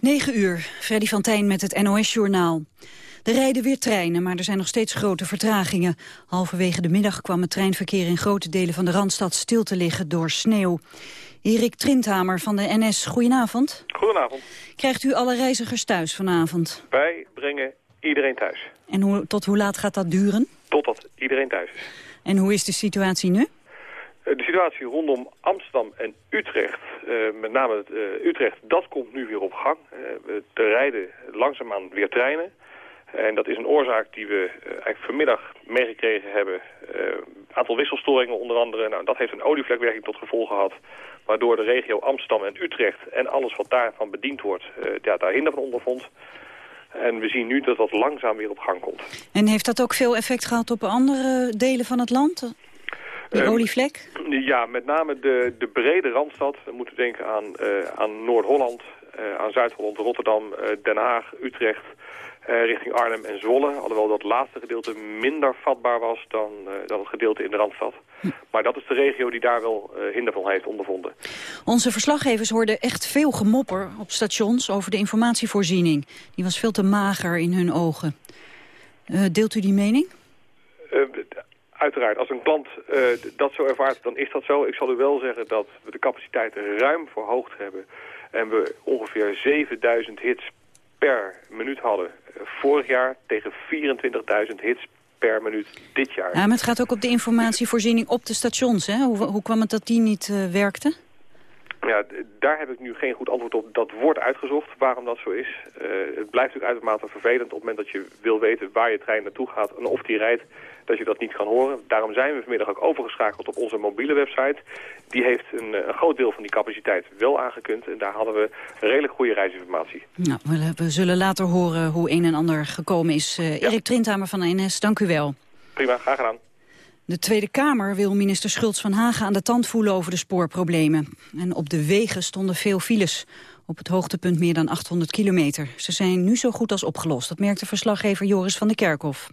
9 uur, Freddy van Tijn met het NOS-journaal. Er rijden weer treinen, maar er zijn nog steeds grote vertragingen. Halverwege de middag kwam het treinverkeer in grote delen van de Randstad stil te liggen door sneeuw. Erik Trinthamer van de NS, goedenavond. Goedenavond. Krijgt u alle reizigers thuis vanavond? Wij brengen iedereen thuis. En hoe, tot hoe laat gaat dat duren? Totdat iedereen thuis is. En hoe is de situatie nu? Eh, de situatie rondom Amsterdam en Utrecht, uh, met name uh, Utrecht, dat komt nu weer op gang. er rijden langzaamaan weer treinen. En dat is een oorzaak die we eigenlijk vanmiddag meegekregen hebben. Een aantal wisselstoringen onder andere. Nou, dat heeft een olievlekwerking tot gevolg gehad. Waardoor de regio Amsterdam en Utrecht en alles wat daarvan bediend wordt, ja, daar hinder van ondervond. En we zien nu dat dat langzaam weer op gang komt. En heeft dat ook veel effect gehad op andere delen van het land? De um, olievlek? Ja, met name de, de brede Randstad. We moeten denken aan, uh, aan Noord-Holland, uh, aan Zuid-Holland, Rotterdam, uh, Den Haag, Utrecht... richting Arnhem en Zwolle. Alhoewel dat laatste gedeelte minder vatbaar was dan, dan het gedeelte in de Randstad. Hm. Maar dat is de regio die daar wel hinder van heeft ondervonden. Onze verslaggevers hoorden echt veel gemopper op stations over de informatievoorziening. Die was veel te mager in hun ogen. deelt u die mening? Uiteraard, als een klant uh, dat zo ervaart, dan is dat zo. Ik zal u wel zeggen dat we de capaciteiten ruim verhoogd hebben. En we ongeveer 7000 hits per minuut hadden uh, vorig jaar tegen 24.000 hits per minuut dit jaar. Ja, maar het gaat ook op de informatievoorziening op de stations. Hè? Hoe, hoe kwam het dat die niet uh, werkte? Ja, daar heb ik nu geen goed antwoord op. Dat wordt uitgezocht waarom dat zo is. Uh, het blijft natuurlijk uitermate vervelend op het moment dat je wil weten waar je trein naartoe gaat en of die rijdt dat je dat niet kan horen. Daarom zijn we vanmiddag ook overgeschakeld op onze mobiele website. Die heeft een, een groot deel van die capaciteit wel aangekund. En daar hadden we redelijk goede reisinformatie. Nou, we, zullen later horen hoe een en ander gekomen is. Uh, Erik Trinthamer van de NS, dank u wel. Prima, graag gedaan. De Tweede Kamer wil minister Schultz van Hagen aan de tand voelen over de spoorproblemen. En op de wegen stonden veel files. Op het hoogtepunt meer dan 800 kilometer. Ze zijn nu zo goed als opgelost. Dat merkte verslaggever Joris van der Kerkhof.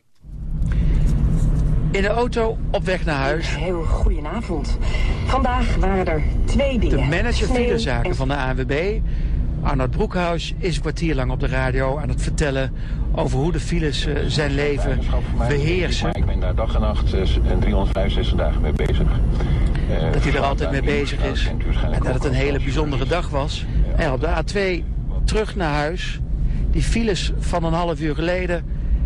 In de auto op weg naar huis. Heel goedenavond. Vandaag waren er twee dingen. De manager filezaken van de ANWB, Arnold Broekhuis, is een kwartier lang op de radio aan het vertellen over hoe de files uh, zijn leven beheersen. Ik ben daar dag en nacht uh, en 365 dagen mee bezig. Uh, dat hij er altijd mee bezig is en dat het een hele bijzondere dag was. En op de A2 terug naar huis, die files van een half uur geleden,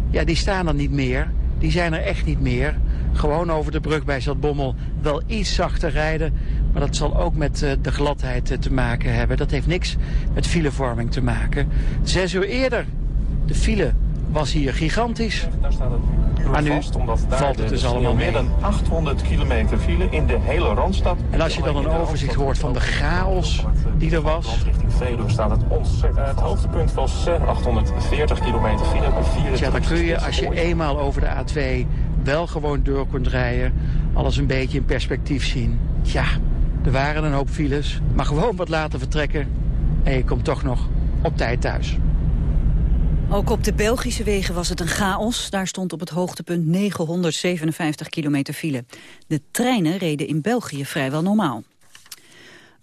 ja die staan er niet meer die zijn er echt niet meer. Gewoon over de brug bij Zaltbommel wel iets zachter rijden. Maar dat zal ook met uh, de gladheid uh, te maken hebben. Dat heeft niks met filevorming te maken. Zes uur eerder, de file was hier gigantisch. Daar staat het maar nu vast, omdat daar valt het dus allemaal meer dan 800 kilometer file in de hele Randstad. En als je dan een overzicht hoort van de chaos die er was. Richting Veluwe staat het ontzettend. Het hoogtepunt was 840 kilometer file. Ja, dan kun je als je eenmaal over de A2 wel gewoon door kunt rijden, alles een beetje in perspectief zien. Ja, er waren een hoop files, maar gewoon wat later vertrekken en je komt toch nog op tijd thuis. Ook op de Belgische wegen was het een chaos. Daar stond op het hoogtepunt 957 kilometer file. De treinen reden in België vrijwel normaal.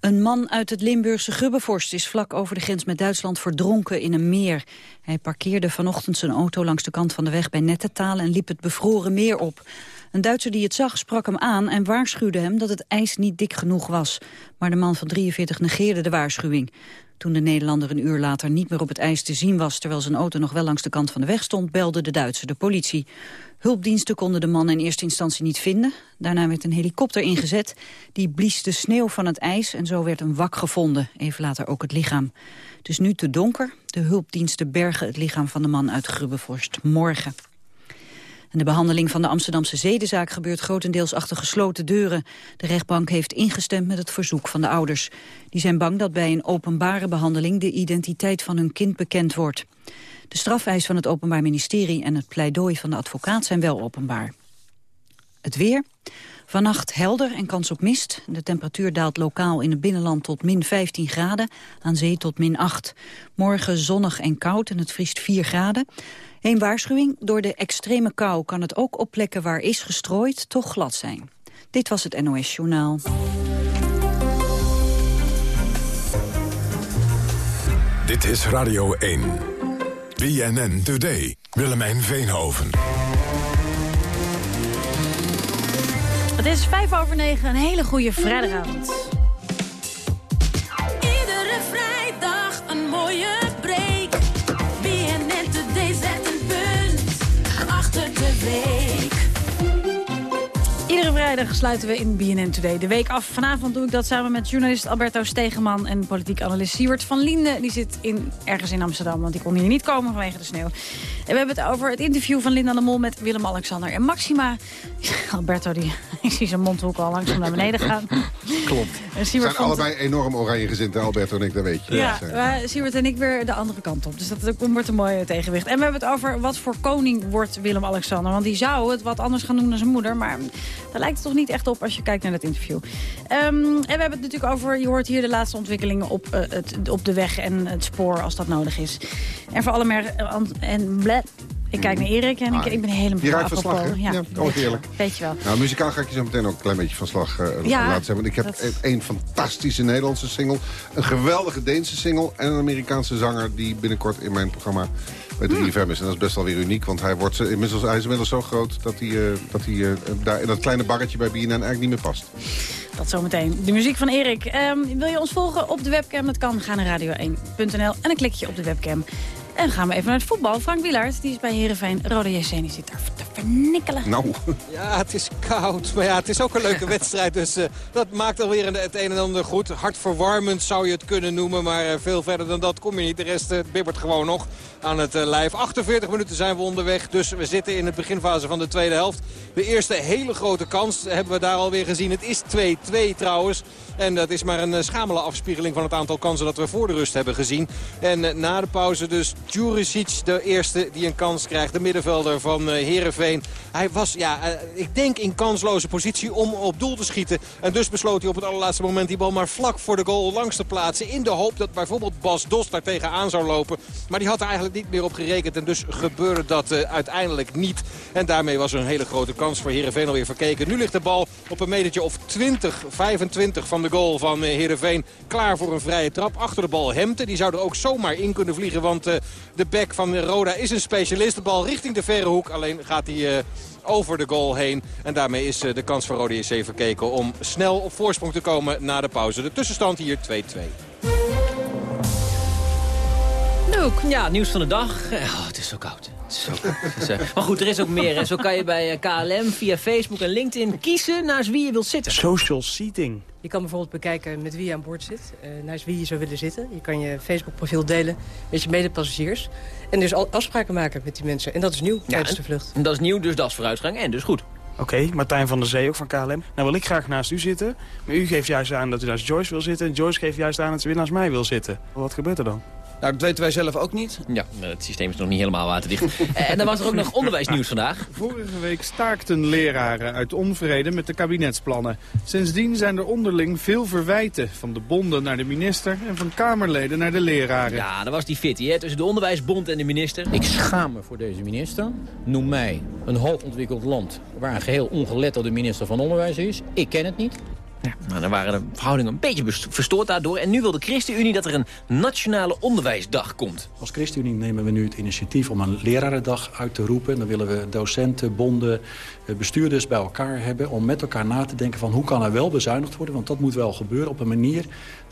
Een man uit het Limburgse Gubbevorst is vlak over de grens met Duitsland verdronken in een meer. Hij parkeerde vanochtend zijn auto langs de kant van de weg bij Nettetaal en liep het bevroren meer op. Een Duitser die het zag sprak hem aan en waarschuwde hem dat het ijs niet dik genoeg was. Maar de man van 43 negeerde de waarschuwing. Toen de Nederlander een uur later niet meer op het ijs te zien was... terwijl zijn auto nog wel langs de kant van de weg stond... belde de Duitser de politie. Hulpdiensten konden de man in eerste instantie niet vinden. Daarna werd een helikopter ingezet. Die blies de sneeuw van het ijs en zo werd een wak gevonden. Even later ook het lichaam. Het is nu te donker. De hulpdiensten bergen het lichaam van de man uit Grubbevorst morgen de behandeling van de Amsterdamse zedenzaak gebeurt grotendeels achter gesloten deuren. De rechtbank heeft ingestemd met het verzoek van de ouders. Die zijn bang dat bij een openbare behandeling de identiteit van hun kind bekend wordt. De strafeis van het Openbaar Ministerie en het pleidooi van de advocaat zijn wel openbaar. Het weer. Vannacht helder en kans op mist. De temperatuur daalt lokaal in het binnenland tot min 15 graden, aan zee tot min 8. Morgen zonnig en koud en het vriest 4 graden. Een waarschuwing, door de extreme kou kan het ook op plekken waar is gestrooid toch glad zijn. Dit was het NOS Journaal. Dit is Radio 1. BNN Today. Willemijn Veenhoven. Het is vijf over negen, een hele goede vrijdagavond. Iedere vrijdag achter de week. Iedere vrijdag sluiten we in BNN Today de week af. Vanavond doe ik dat samen met journalist Alberto Stegeman... en politiek analist Siewert van Linden. Die zit in, ergens in Amsterdam, want die kon hier niet komen vanwege de sneeuw. En we hebben het over het interview van Linda de Mol met Willem-Alexander en Maxima. Alberto, die, ik zie zijn mondhoek al langzaam naar beneden gaan. Klopt. We Siewert zijn vond- allebei enorm oranje gezind, Alberto en ik, dat weet je. Ja, eh, maar Siewert en ik weer de andere kant op. Dus dat dat wordt een mooi tegenwicht. En we hebben het over wat voor koning wordt Willem-Alexander. Want die zou het wat anders gaan doen dan zijn moeder. Maar daar lijkt het toch niet echt op als je kijkt naar dat interview. Ehm, en we hebben het natuurlijk over, je hoort hier de laatste ontwikkelingen op, eh, het, op de weg en het spoor als dat nodig is. En voor alle mer en bleh, ik kijk naar Erik en ik, ik ben helemaal Je raakt van slag, hè? Ja, Ja, oh, weet, je wel, heerlijk. weet je wel. Nou, muzikaal ga ik je zo meteen ook een klein beetje van slag eh, Ja, laten zijn. Want ik heb dat- een- fantastische Nederlandse single. Een geweldige Deense single. En een Amerikaanse zanger die binnenkort in mijn programma bij 3FM is. En dat is best wel weer uniek. Want hij, wordt, inmiddels, hij is inmiddels zo groot dat hij, eh, dat hij eh, daar in dat kleine barretje bij BNN eigenlijk niet meer past. Dat zometeen. De muziek van Erik. Ehm, wil je ons volgen op de webcam? Dat kan. Ga naar radio1.nl en dan klik je op de webcam. En dan gaan we even naar het voetbal. Frank Wielaert, die is bij Heerenveen. Rode JC, die zit daar te vernikkelen. Nou, Ja, het is koud. Maar ja, het is ook een leuke wedstrijd. Dus eh, dat maakt alweer het een en ander goed. Hartverwarmend zou je het kunnen noemen. Maar eh, veel verder dan dat kom je niet. De rest eh, bibbert gewoon nog aan het eh, lijf. 48 minuten zijn we onderweg. Dus we zitten in de beginfase van de tweede helft. De eerste hele grote kans hebben we daar alweer gezien. Het is 2-2 trouwens. En dat is maar een eh, schamele afspiegeling van het aantal kansen dat we voor de rust hebben gezien. En eh, na de pauze dus Juricic, de eerste die een kans krijgt. De middenvelder van Heerenveen. Hij was, ja, ik denk in kansloze positie om op doel te schieten. En dus besloot hij op het allerlaatste moment die bal maar vlak voor de goal langs te plaatsen. In de hoop dat bijvoorbeeld Bas Dos daar tegenaan zou lopen. Maar die had eigenlijk niet meer op gerekend. En dus gebeurde dat eh, uiteindelijk niet. En daarmee was er een hele grote kans voor Heerenveen alweer verkeken. Nu ligt de bal op een metertje of 20, 25 van de goal van eh, Heerenveen. Klaar voor een vrije trap. Achter de bal Hemte. Die zou er ook zomaar in kunnen vliegen. Want eh, de back van Roda is een specialist. De bal richting de verre hoek. Alleen gaat hij... over de goal heen. En daarmee is de kans voor Rode JC verkeken om snel op voorsprong te komen na de pauze. De tussenstand hier 2-2. Ja, nieuws van de dag. Eh, Oh, het is zo koud. Het is zo koud. Eh, maar goed, er is ook meer. Hè. Zo kan je bij eh, KLM via Facebook en LinkedIn kiezen naast wie je wilt zitten. Social seating. Je kan bijvoorbeeld bekijken met wie je aan boord zit, eh, naast wie je zou willen zitten. Je kan je Facebook-profiel delen met je medepassagiers. En dus al afspraken maken met die mensen. En dat is nieuw tijdens en- de vlucht. En dat is nieuw, dus dat is vooruitgang en dus goed. Oké, Martijn van der Zee ook van KLM. Nou wil ik graag naast u zitten. Maar u geeft juist aan dat u naast Joyce wil zitten. En Joyce geeft juist aan dat ze weer naast mij wil zitten. Wat gebeurt er dan? Nou, dat weten wij zelf ook niet. Ja, het systeem is nog niet helemaal waterdicht. Eh, en dan was er ook nog onderwijsnieuws vandaag. Vorige week staakten leraren uit onvrede met de kabinetsplannen. Sindsdien zijn er onderling veel verwijten. Van de bonden naar de minister en van Kamerleden naar de leraren. Ja, dat was die fitty, hè, tussen de Onderwijsbond en de minister. Ik schaam me voor deze minister. Noem mij een hoogontwikkeld land waar een geheel ongeletterde minister van Onderwijs is. Ik ken het niet. Nou, dan waren de verhoudingen een beetje verstoord daardoor. En nu wil de ChristenUnie dat er een nationale onderwijsdag komt. Als ChristenUnie nemen we nu het initiatief om een lerarendag uit te roepen. Dan willen we docenten, bonden, eh, bestuurders bij elkaar hebben... om met elkaar na te denken van hoe kan er wel bezuinigd worden. Want dat moet wel gebeuren op een manier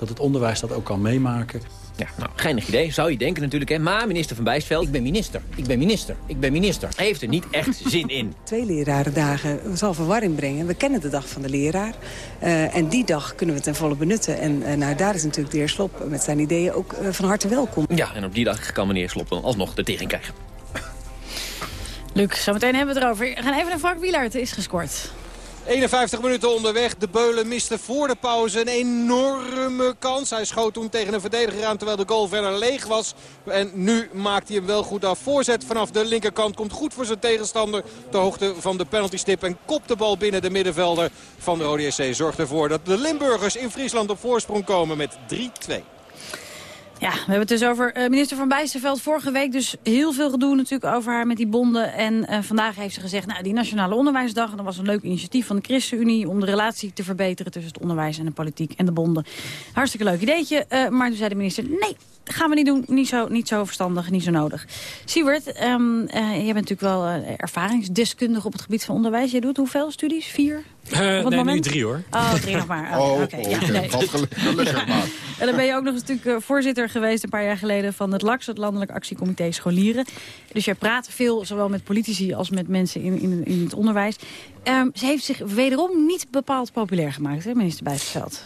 dat het onderwijs dat ook kan meemaken. Ja, nou, geinig idee, zou je denken natuurlijk. Hè. Maar minister Van Bijsveld... Ik ben minister, ik ben minister, ik ben minister. Heeft er niet echt zin in. Twee lerarendagen zal verwarring brengen. We kennen de dag van de leraar. Eh, en die dag kunnen we ten volle benutten. En eh, nou, daar is natuurlijk de heer Slop met zijn ideeën ook eh, van harte welkom. Ja, en op die dag kan meneer Slop dan alsnog de tegen krijgen. Luc, zometeen hebben we het erover. We gaan even naar Frank Wielaert, is gescoord. 51 minuten onderweg. De Beulen miste voor de pauze een enorme kans. Hij schoot toen tegen een verdediger aan terwijl de goal verder leeg was. En nu maakt hij hem wel goed af. Voorzet vanaf de linkerkant komt goed voor zijn tegenstander. De hoogte van de penaltystip en kopt de bal binnen de middenvelder van de Rode SC. Zorgt ervoor dat de Limburgers in Friesland op voorsprong komen met 3-2. Ja, we hebben het dus over eh, minister Van Bijsterveld. Vorige week dus heel veel gedoe natuurlijk over haar met die bonden. En eh, vandaag heeft ze gezegd, nou, die Nationale Onderwijsdag... dat was een leuk initiatief van de ChristenUnie... om de relatie te verbeteren tussen het onderwijs en de politiek en de bonden. Hartstikke leuk ideetje. eh, maar toen zei de minister, nee, gaan we niet doen. Niet zo, niet zo verstandig, niet zo nodig. Siewert, ehm eh, jij bent natuurlijk wel eh, ervaringsdeskundige op het gebied van onderwijs. Jij doet hoeveel studies? Vier? Eh, Op het nee, nu moment? drie hoor. Oh, drie nog maar. Oh, Oké, oké, ja, nee. valt gelukkig maar. En dan ben je ook nog eens natuurlijk voorzitter geweest een paar jaar geleden van het LAX, het Landelijk Actiecomité Scholieren. Dus jij praat veel, zowel met politici als met mensen in, in, in het onderwijs. Ehm, ze heeft zich wederom niet bepaald populair gemaakt, hè, minister Bijsterveld.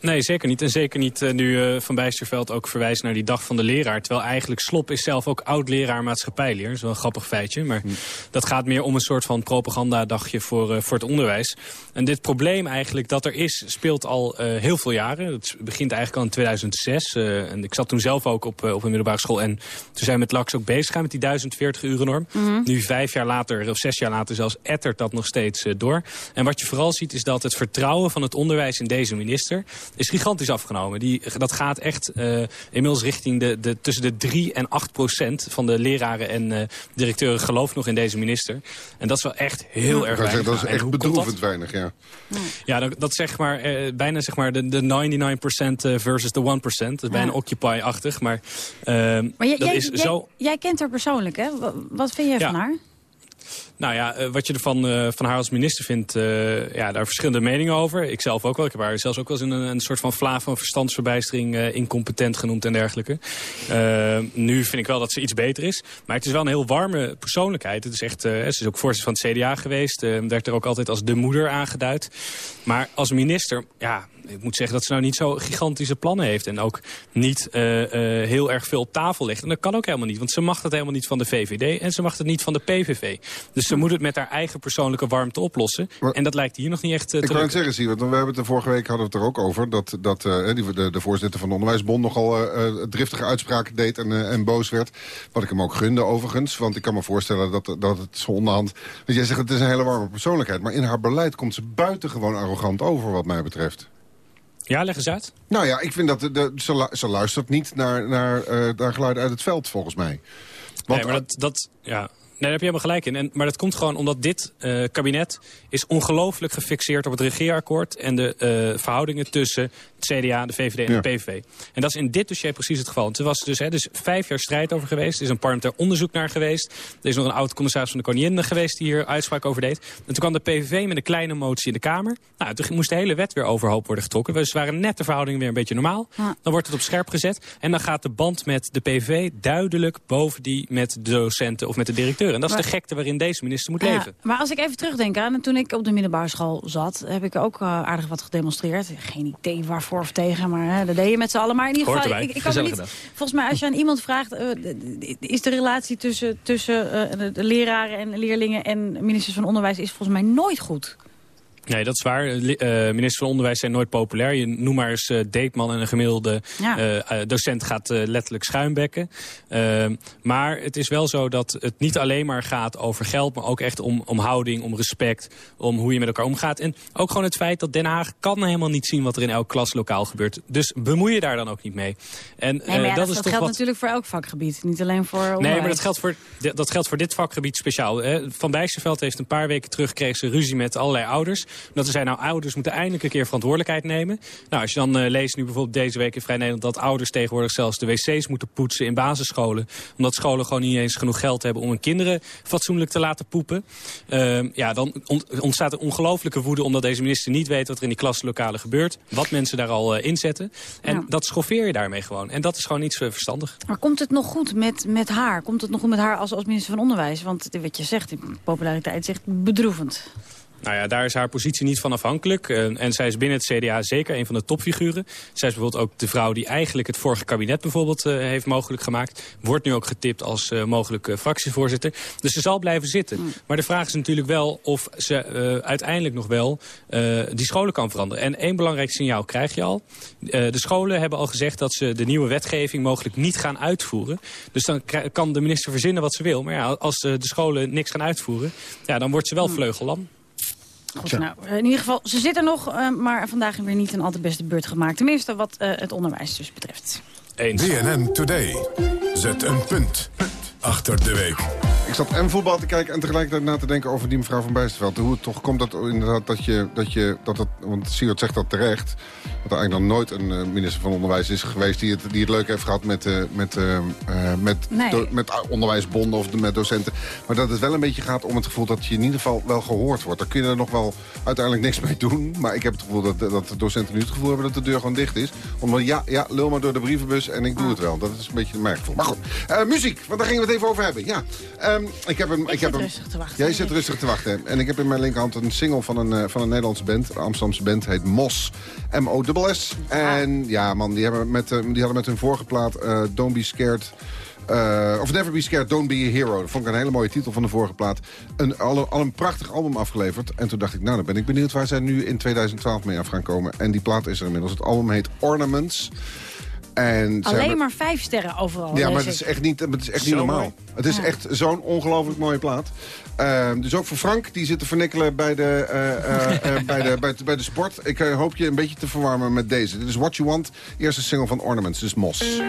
Nee, zeker niet. En zeker niet eh, nu eh, Van Bijsterveld ook verwijst naar die dag van de leraar. Terwijl eigenlijk Slop is zelf ook oud-leraar maatschappijleer. Dat is wel een grappig feitje. Maar dat gaat meer om een soort van propagandadagje voor, eh, voor het onderwijs. En dit probleem eigenlijk dat er is, speelt al eh, heel veel jaren. Het begint eigenlijk al in 2006. eh, en ik zat toen zelf ook op, op een middelbare school. En toen zijn we met LAX ook bezig gaan met die 1040 uren norm. Mhm. Nu vijf jaar later, of zes jaar later zelfs, ettert dat nog steeds eh, door. En wat je vooral ziet is dat het vertrouwen van het onderwijs in deze minister is gigantisch afgenomen. Die, dat gaat echt eh, inmiddels richting de, de, tussen de 3 en 8 procent van de leraren en eh, directeuren gelooft nog in deze minister. En dat is wel echt heel erg weinig. dat is echt bedroevend weinig, ja. Ja, dat, dat zeg maar eh, bijna zeg maar de, de 99% eh, versus de 1%. Dat is bijna Occupy-achtig, maar, Maar jij, dat jij, is jij, zo... jij kent haar persoonlijk, hè? Wa- Wat vind jij Ja. van haar? Nou ja, eh, wat je ervan eh, van haar als minister vindt, eh, ja, daar verschillende meningen over. Ik zelf ook wel. Ik heb haar zelfs ook wel eens een, een soort van vlaag van verstandsverbijstering incompetent genoemd en dergelijke. Nu vind ik wel dat ze iets beter is. Maar het is wel een heel warme persoonlijkheid. Het is echt, ze is ook voorzitter van het CDA geweest. werd er ook altijd als de moeder aangeduid. Maar als minister, ja, ik moet zeggen dat ze nou niet zo gigantische plannen heeft. En ook niet eh, eh, heel erg veel op tafel legt. En dat kan ook helemaal niet. Want ze mag het helemaal niet van de VVD. En ze mag het niet van de PVV. Dus ze moet het met haar eigen persoonlijke warmte oplossen. en dat lijkt hier nog niet echt eh, Ik te wou het lukken. zeggen, Siewert, want we hebben het er vorige week hadden we het er ook over... dat, dat die, de, de voorzitter van de Onderwijsbond nogal driftige uitspraken deed en, en boos werd. Wat ik hem ook gunde overigens, want ik kan me voorstellen dat, dat het zo onderhand... Want jij zegt het is een hele warme persoonlijkheid, maar in haar beleid komt ze buitengewoon arrogant over wat mij betreft. Ja, leg eens uit. Nou ja, ik vind dat de, de- ze, lu- ze luistert niet naar, naar, eh naar geluiden uit het veld, volgens mij. Want, nee, maar dat, dat, ja. Nee, daar heb je helemaal gelijk in. En, maar dat komt gewoon omdat dit eh, kabinet is ongelooflijk gefixeerd op het regeerakkoord... en de eh, verhoudingen tussen het CDA, de VVD en Ja. de PVV. En dat is in dit dossier precies het geval. Want er was dus, hè, dus vijf jaar strijd over geweest. Er is een parlementair onderzoek naar geweest. Er is nog een oud-commissaris van de Koningin geweest die hier uitspraak over deed. En toen kwam de PVV met een kleine motie in de Kamer. Nou, toen moest de hele wet weer overhoop worden getrokken. Dus waren net de verhoudingen weer een beetje normaal. Dan wordt het op scherp gezet. En dan gaat de band met de PVV duidelijk boven die met de docenten of met de directeur. En dat is de gekte waarin deze minister moet Ja, leven. maar als ik even terugdenk aan toen ik op de middelbare school zat... heb ik ook eh, aardig wat gedemonstreerd. Geen idee waarvoor of tegen, maar hè, dat deed je met z'n allen. Maar in ieder geval, ik, ik kan niet, volgens mij als je aan iemand vraagt... eh, is de relatie tussen, tussen eh, de leraren en leerlingen en ministers van Onderwijs... is volgens mij nooit goed. Nee, dat is waar. Li- eh, minister van Onderwijs zijn nooit populair. Je noem maar eens eh Deetman en een gemiddelde Ja. eh, docent gaat letterlijk schuimbekken. Ehm, maar het is wel zo dat het niet alleen maar gaat over geld... maar ook echt om, om houding, om respect, om hoe je met elkaar omgaat. En ook gewoon het feit dat Den Haag kan helemaal niet zien... wat er in elk klaslokaal gebeurt. Dus bemoei je daar dan ook niet mee. En, Nee, ja, dat dat, is dat geldt wat... natuurlijk voor elk vakgebied. Niet alleen voor onderwijs. Nee, maar dat geldt voor, dat geldt voor dit vakgebied speciaal. Hè. Van Bijsterveld heeft een paar weken terug kreeg ze ruzie met allerlei ouders. Omdat ze zei, nou, ouders moeten eindelijk een keer verantwoordelijkheid nemen. Nou, als je dan eh, leest nu bijvoorbeeld deze week in Vrij Nederland... dat ouders tegenwoordig zelfs de wc's moeten poetsen in basisscholen. Omdat scholen gewoon niet eens genoeg geld hebben om hun kinderen fatsoenlijk te laten poepen. Ehm, ja, dan ont- ontstaat er ongelofelijke woede omdat deze minister niet weet wat er in die klaslokalen gebeurt. Wat mensen daar al eh, inzetten. En Ja. dat schoffeer je daarmee gewoon. En dat is gewoon niet zo verstandig. Maar komt het nog goed met, met haar? Komt het nog goed met haar als, als minister van Onderwijs? Want wat je zegt, die populariteit echt bedroevend. Nou ja, daar is haar positie niet van afhankelijk. Eh, en zij is binnen het CDA zeker een van de topfiguren. Zij is bijvoorbeeld ook de vrouw die eigenlijk het vorige kabinet bijvoorbeeld eh, heeft mogelijk gemaakt. Wordt nu ook getipt als eh, mogelijke fractievoorzitter. Dus ze zal blijven zitten. Maar de vraag is natuurlijk wel of ze uiteindelijk nog wel die scholen kan veranderen. En één belangrijk signaal krijg je al. De scholen hebben al gezegd dat ze de nieuwe wetgeving mogelijk niet gaan uitvoeren. Dus dan kan de minister verzinnen wat ze wil. Maar ja, als de scholen niks gaan uitvoeren, ja, dan wordt ze wel vleugellam. Goed, nou, in ieder geval, ze zit er nog, eh, maar vandaag weer niet een al te beste beurt gemaakt. Tenminste, wat eh, het onderwijs dus betreft. Eens. BNN Today. Zet een punt achter de week. Ik zat en voetbal te kijken en tegelijkertijd na te denken over die mevrouw van Bijsterveld. Hoe het toch komt dat inderdaad dat je, dat je, dat het, want Siewert zegt dat terecht, dat er eigenlijk nog nooit een eh, minister van Onderwijs is geweest die het, die het leuk heeft gehad met, eh, met, eh, met, Nee. do- met onderwijsbonden of met docenten. Maar dat het wel een beetje gaat om het gevoel dat je in ieder geval wel gehoord wordt. Daar kun je er nog wel uiteindelijk niks mee doen. Maar ik heb het gevoel dat, dat de docenten nu het gevoel hebben dat de deur gewoon dicht is. Omdat ja, ja, lul maar door de brievenbus en ik doe het wel. Dat is een beetje mijn gevoel. Maar goed, Eh, muziek, want daar gingen we het even over hebben. Ja, Ehm, ik heb een, ik, heb rustig te wachten. Jij zit rustig te wachten. En ik heb in mijn linkerhand een single van een, eh, van een Nederlandse band. Een Amsterdamse band heet Mos. M-O-S-S. En ja man, die, hebben met, eh, die hadden met hun vorige plaat eh, Don't Be Scared... of Never Be Scared, Don't Be a Hero. Dat vond ik een hele mooie titel van de vorige plaat. Een, al, een- al een prachtig album afgeleverd. En toen dacht ik, nou, dan ben ik benieuwd waar zij nu in 2012 mee af gaan komen. En die plaat is er inmiddels. Het album heet Ornaments. En Alleen hebben- maar vijf sterren overal. ja, maar het is echt niet, het is echt niet normaal. mooi. Het is Ja. echt zo'n ongelooflijk mooie plaat. Ehm, dus ook voor Frank, die zit te vernikkelen bij de, eh, eh, eh, bij de, bij, de- bij de sport. Ik hoop je een beetje te verwarmen met deze. Dit is What You Want, eerste single van Ornaments, dus Mos.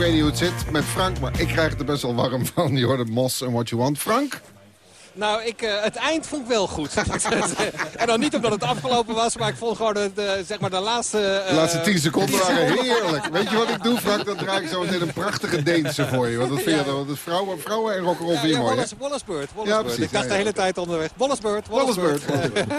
Ik weet niet hoe het zit met Frank, maar ik krijg het er best wel warm van. Je hoorde Mos en What You Want. Frank? Nou, ik, eh, het eind vond ik wel goed. en dan niet omdat het afgelopen was, maar ik vond gewoon de, de, zeg maar de laatste... De eh, laatste 10 seconden tien waren seconden. heerlijk. Weet je wat ik doe, Frank? Dan draai ik zo meteen een prachtige Deense voor je. Want dat vind je dat is vrouwen, vrouwen en rock'n'roll Ja, je ja, mooi? Wallace, Wallacebeurt. Ja, Wallacebeurt. precies, ik dacht ja, de ja. hele tijd onderweg. Wallacebeurt, Wallacebeurt,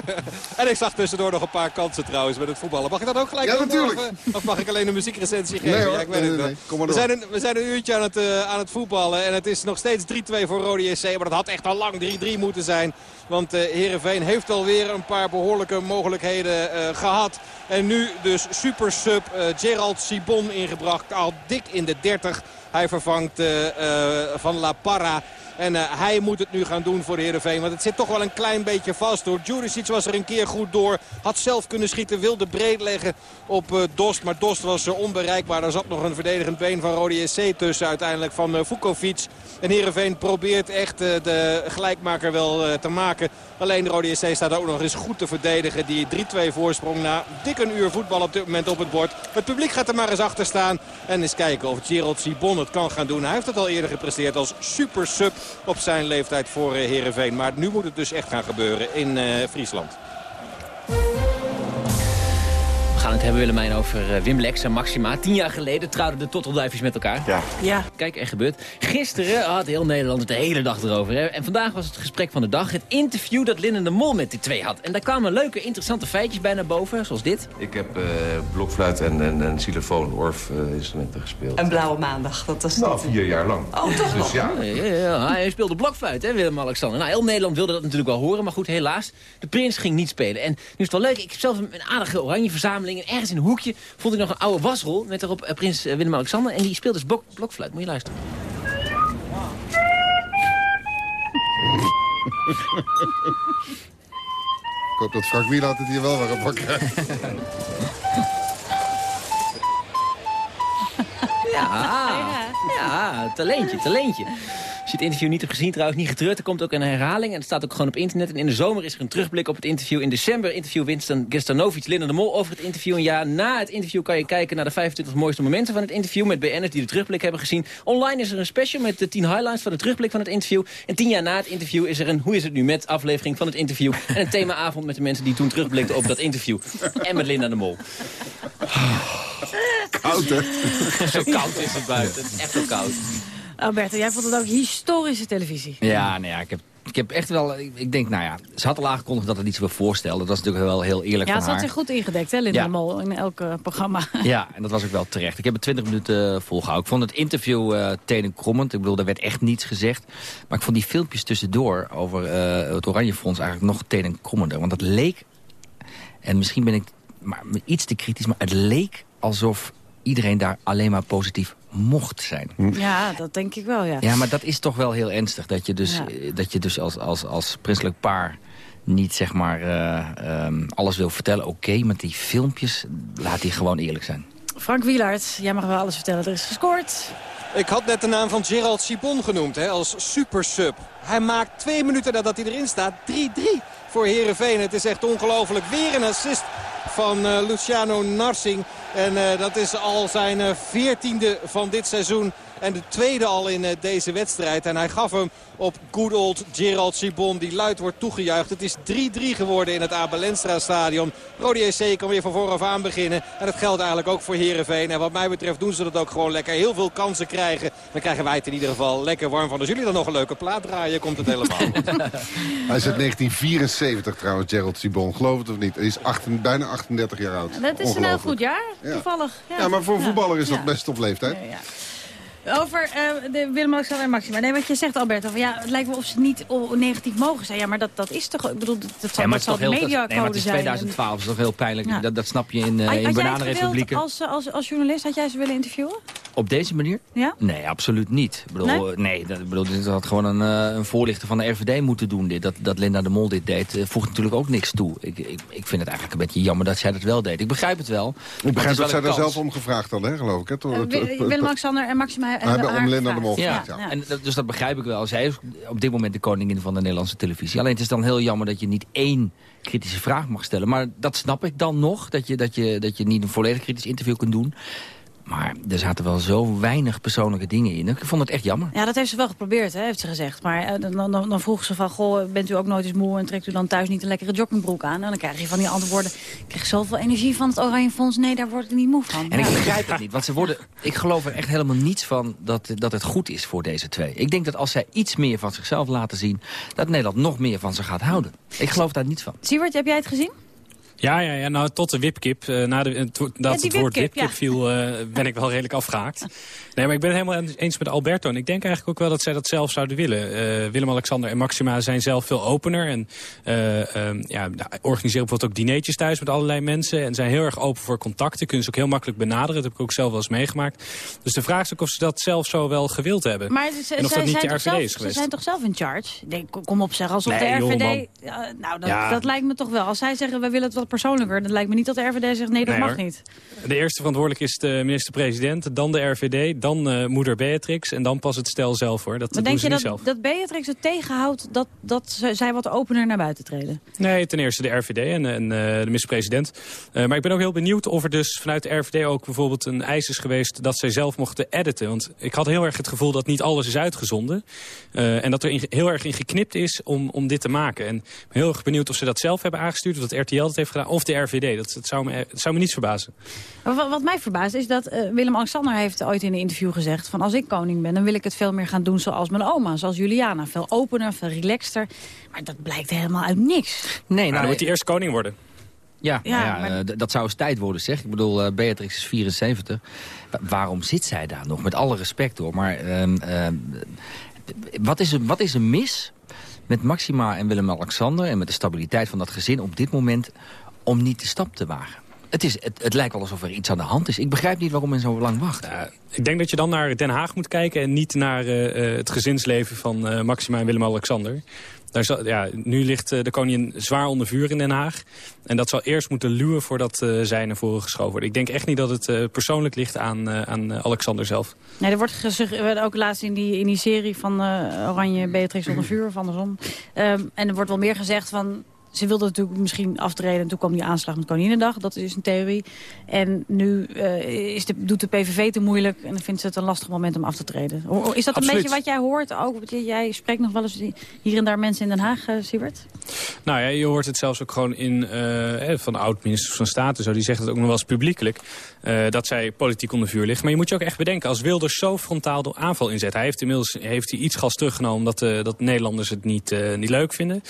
en ik zag tussendoor nog een paar kansen trouwens met het voetballen. Mag ik dat ook gelijk Ja, natuurlijk. Of, eh, of mag ik alleen een muziekrecensie geven? Nee, hoor. Ja, ik weet Nee, het nee, wel. nee. Kom maar we, zijn een, we zijn een uurtje aan het, eh, aan het voetballen. En het is nog steeds 3-2 voor Rode JC. Maar dat had echt al lang 3-3 4-3 moeten zijn. Want uh, Heerenveen heeft alweer een paar behoorlijke mogelijkheden uh, gehad. En nu dus super sub uh, Gerald Sibon ingebracht. Al dik in de 30. Hij vervangt Van La Parra. En uh, hij moet het nu gaan doen voor Heerenveen. Want het zit toch wel een klein beetje vast hoor. Juricic was er een keer goed door. Had zelf kunnen schieten. Wilde breed leggen op uh, Dost. Maar Dost was uh, onbereikbaar. Daar zat nog een verdedigend been van Rode SC tussen. Uiteindelijk van Vukovic. En Heerenveen probeert echt de gelijkmaker wel te maken. Alleen de Rode SC staat ook nog eens goed te verdedigen. Die 3-2 voorsprong na dik een uur voetbal op dit moment op het bord. Het publiek gaat er maar eens achter staan. En eens kijken of Gerald Sibon het kan gaan doen. Hij heeft het al eerder gepresteerd als super sub op zijn leeftijd voor Heerenveen. Maar nu moet het dus echt gaan gebeuren in uh, Friesland. We gaan het hebben, Willemijn, over uh, Wim Lex en Maxima. Tien jaar geleden trouwden de tottelduifjes met elkaar. Ja. ja. Kijk, er gebeurt. Gisteren had heel Nederland het de hele dag erover. Hè? En vandaag was het gesprek van de dag. Het interview dat Linnen de Mol met die twee had. En daar kwamen leuke, interessante feitjes bij naar boven, zoals dit. Ik heb uh, blokfluit en, en, en xylofoon, orf uh, instrumenten gespeeld. Een blauwe maandag, dat was Nou, vier jaar lang. Oh, toch dus, nog? Ja. Ja, ja, ja. Hij speelde blokfluit, hè, Willem-Alexander. Nou, heel Nederland wilde dat natuurlijk wel horen. Maar goed, helaas, de prins ging niet spelen. En nu is het wel leuk, ik heb zelf een aardige oranje verzameling. En ergens in een hoekje vond ik nog een oude wasrol met erop uh, prins uh, Willem-Alexander. En die speelt dus blok, blokfluit. Moet je luisteren. Ik hoop dat Frank Wieland het hier wel weer op krijgt. Ja, ja, talentje, talentje. Als je het interview niet hebt gezien, trouwens niet getreurd. Er komt ook een herhaling en het staat ook gewoon op internet. En in de zomer is er een terugblik op het interview. In december interview Winston Gestanovic, Linda de Mol over het interview. Een jaar na het interview kan je kijken naar de 25 mooiste momenten van het interview... met BN'ers die de terugblik hebben gezien. Online is er een special met de 10 highlights van de terugblik van het interview. En tien jaar na het interview is er een Hoe is het nu met aflevering van het interview. En een themaavond met de mensen die toen terugblikten op dat interview. En met Linda de Mol. Koud, hè? Zo koud is het buiten. Het is echt zo koud. Alberto, jij vond het ook historische televisie. Ja, nou ja, ik heb, ik heb echt wel... Ik, denk, nou ja, ze had al aangekondigd dat het iets wil voorstellen. Dat was natuurlijk wel heel eerlijk Ja, van het zat haar. zich goed ingedekt, hè, Linda Ja. Mol, in elk eh, programma. Ja, en dat was ook wel terecht. Ik heb het 20 minuten eh, volgehouden. Ik vond het interview eh tenenkrommend. Ik bedoel, er werd echt niets gezegd. Maar ik vond die filmpjes tussendoor over het Oranje Fonds eigenlijk nog tenenkrommender. Want het leek, en misschien ben ik maar iets te kritisch, maar het leek alsof iedereen daar alleen maar positief mocht zijn. Ja, dat denk ik wel, ja. Ja, maar dat is toch wel heel ernstig. Dat je dus, Ja. eh, dat je dus als, als, als prinselijk paar niet zeg maar eh, ehm, alles wil vertellen. Oké, met die filmpjes laat die gewoon eerlijk zijn. Frank Wielaert, jij mag wel alles vertellen. Er is gescoord. Ik had net de naam van Gerald Sibon genoemd hè, als super sub. Hij maakt twee minuten nadat hij erin staat 3-3 voor Heerenveen. Het is echt ongelooflijk. Weer een assist van eh, Luciano Narsing. En eh, dat is al zijn eh, veertiende van dit seizoen. En de tweede al in eh, deze wedstrijd. En hij gaf hem op good old Gerald Sibon. Die luid wordt toegejuicht. Het is 3-3 geworden in het Abelenstra stadion. Rode SC kan weer van vooraf aan beginnen. En dat geldt eigenlijk ook voor Heerenveen. En wat mij betreft doen ze dat ook gewoon lekker. Heel veel kansen krijgen. Dan krijgen wij het in ieder geval lekker warm van. Als jullie dan nog een leuke plaat draaien, komt het helemaal goed. Hij is uit 1974 trouwens, Gerald Sibon. Geloof het of niet. Hij is 18, bijna 38 jaar oud. Dat is een heel goed jaar, Ja. toevallig. Ja, maar voor een Ja. voetballer is dat Ja. best op leeftijd. Over eh, de Willem-Alexander en Maxima. Nee, wat je zegt, Alberto. Van, ja, het lijkt wel of ze niet negatief mogen zijn. Ja, maar dat, dat is toch... Ik bedoel, dat, dat zal, Ja, dat zal heel, dat- mediacode nee, maar het is zijn. 2012, dat is toch heel pijnlijk. Ja. Dat, dat snap je in, eh Had- in had bananenrepublieken. als, als, als journalist? Had jij ze willen interviewen? Op deze manier? Ja? Nee, absoluut niet. Ik bedoel, Nee? nee? dat, ik bedoel, dit had gewoon een, eh, een voorlichter van de RVD moeten doen. Dit. Dat, dat Linda de Mol dit deed, voegt natuurlijk ook niks toe. Ik, ik, ik vind het eigenlijk een beetje jammer dat zij dat wel deed. Ik begrijp het wel. Ik begrijp dat zij daar zelf om gevraagd hadden, hè, geloof ik. Willem-Alexander en Maxima hebben hebben haar om Linda de. Mol Ja, ja. En dat, dus dat begrijp ik wel. Zij is op dit moment de koningin van de Nederlandse televisie. Alleen het is dan heel jammer dat je niet één kritische vraag mag stellen. Maar dat snap ik dan nog, dat je, dat je, dat je niet een volledig kritisch interview kunt doen. Maar er zaten wel zo weinig persoonlijke dingen in. Ik vond het echt jammer. Ja, dat heeft ze wel geprobeerd, hè, heeft ze gezegd. Maar eh, dan, dan, dan vroeg ze van, goh, bent u ook nooit eens moe... en trekt u dan thuis niet een lekkere joggingbroek aan? En dan krijg je van die antwoorden... ik krijg zoveel energie van het Oranje Fonds. Nee, daar word ik niet moe van. En ik begrijp het niet, want ze worden, ik geloof er echt helemaal niets van dat, dat het goed is voor deze twee. Ik denk dat als zij iets meer van zichzelf laten zien, dat Nederland nog meer van ze gaat houden. Ik geloof daar niets van. Siewert, heb jij het gezien? Ja, ja, ja, nou tot de wipkip. eh, na de, eh, dat het woord wipkip, ja. viel, eh, ben ik wel redelijk afgehaakt. Nee, maar ik ben het helemaal eens met Alberto. En ik denk eigenlijk ook wel dat zij dat zelf zouden willen. Willem-Alexander en Maxima zijn zelf veel opener. En ehm, ja, nou, organiseren bijvoorbeeld ook dineetjes thuis met allerlei mensen. En zijn heel erg open voor contacten. Kunnen ze ook heel makkelijk benaderen. Dat heb ik ook zelf wel eens meegemaakt. Dus de vraag is ook of ze dat zelf zo wel gewild hebben. Maar ze, en of dat niet de RVD zelf, is ze geweest. zijn toch zelf in charge? Ik Denk, kom- op zeg, alsof Nee, de RVD... nou, dat, Ja. dat lijkt me toch wel. Als zij zeggen, we willen het wat persoonlijker... dan lijkt me niet dat de RVD zegt, nee, dat Nee, mag hoor. niet. De eerste verantwoordelijk is de minister-president, dan de RVD, dan eh, moeder Beatrix en dan pas het stel zelf hoor. Dat Maar denk je dat, zelf. dat Beatrix het tegenhoudt dat, dat zij wat opener naar buiten treden? Nee, ten eerste de RVD en, en eh, de minister-president. Eh, maar ik ben ook heel benieuwd of er dus vanuit de RVD ook bijvoorbeeld een eis is geweest dat zij zelf mochten editen. Want ik had heel erg het gevoel dat niet alles is uitgezonden. en dat er in- heel erg in geknipt is om, om dit te maken. En ik ben heel erg benieuwd of ze dat zelf hebben aangestuurd, of dat RTL dat heeft gedaan, of de RVD. Dat, dat, zou, me, dat zou me niet verbazen. Wat, wat mij verbaast is dat eh, Willem-Alexander heeft ooit in een interview gezegd... van als ik koning ben, dan wil ik het veel meer gaan doen zoals mijn oma. Zoals Juliana. Veel opener, veel relaxter. Maar dat blijkt helemaal uit niks. Nee, nou, dan moet hij eerst koning worden. Ja, Ja, nou ja, maar- eh, dat zou eens tijd worden, zeg. Ik bedoel, eh, Beatrix is 74. Wa- waarom zit zij daar nog? Met alle respect, hoor. Maar ehm, ehm, wat, is er, wat is er mis met Maxima en Willem-Alexander... en met de stabiliteit van dat gezin op dit moment... om niet de stap te wagen? Het, is, het, het lijkt wel alsof er iets aan de hand is. Ik begrijp niet waarom men zo lang wacht. Ik denk dat je dan naar Den Haag moet kijken en niet naar eh, eh, het gezinsleven van eh, Maxima en Willem-Alexander. Daar zal, ja, nu ligt de koningin zwaar onder vuur in Den Haag. En dat zal eerst moeten luwen voordat eh, zij naar voren geschoven wordt. Ik denk echt niet dat het eh, persoonlijk ligt aan, eh, aan Alexander zelf. Nee, er wordt ook laatst in die, in die serie van eh, Oranje Beatrix onder vuur, of andersom. Ehm, en er wordt wel meer gezegd van... Ze wilde natuurlijk misschien aftreden en toen kwam die aanslag met Koninginnedag. Dat is een theorie. En nu eh, is de, doet de PVV te moeilijk en dan vindt ze het een lastig moment om af te treden. Is dat een beetje wat jij hoort ook? Jij- spreekt nog wel eens hier en daar mensen in Den Haag, eh, Siebert? Nou ja, je hoort het zelfs ook gewoon in, eh, van oud-ministers van Staten. Zo, die zeggen het ook nog wel eens publiekelijk. dat zij politiek onder vuur ligt. Maar je moet je ook echt bedenken, als Wilders zo frontaal de aanval inzet. Hij heeft inmiddels heeft hij iets gas teruggenomen omdat dat Nederlanders het niet, niet leuk vinden.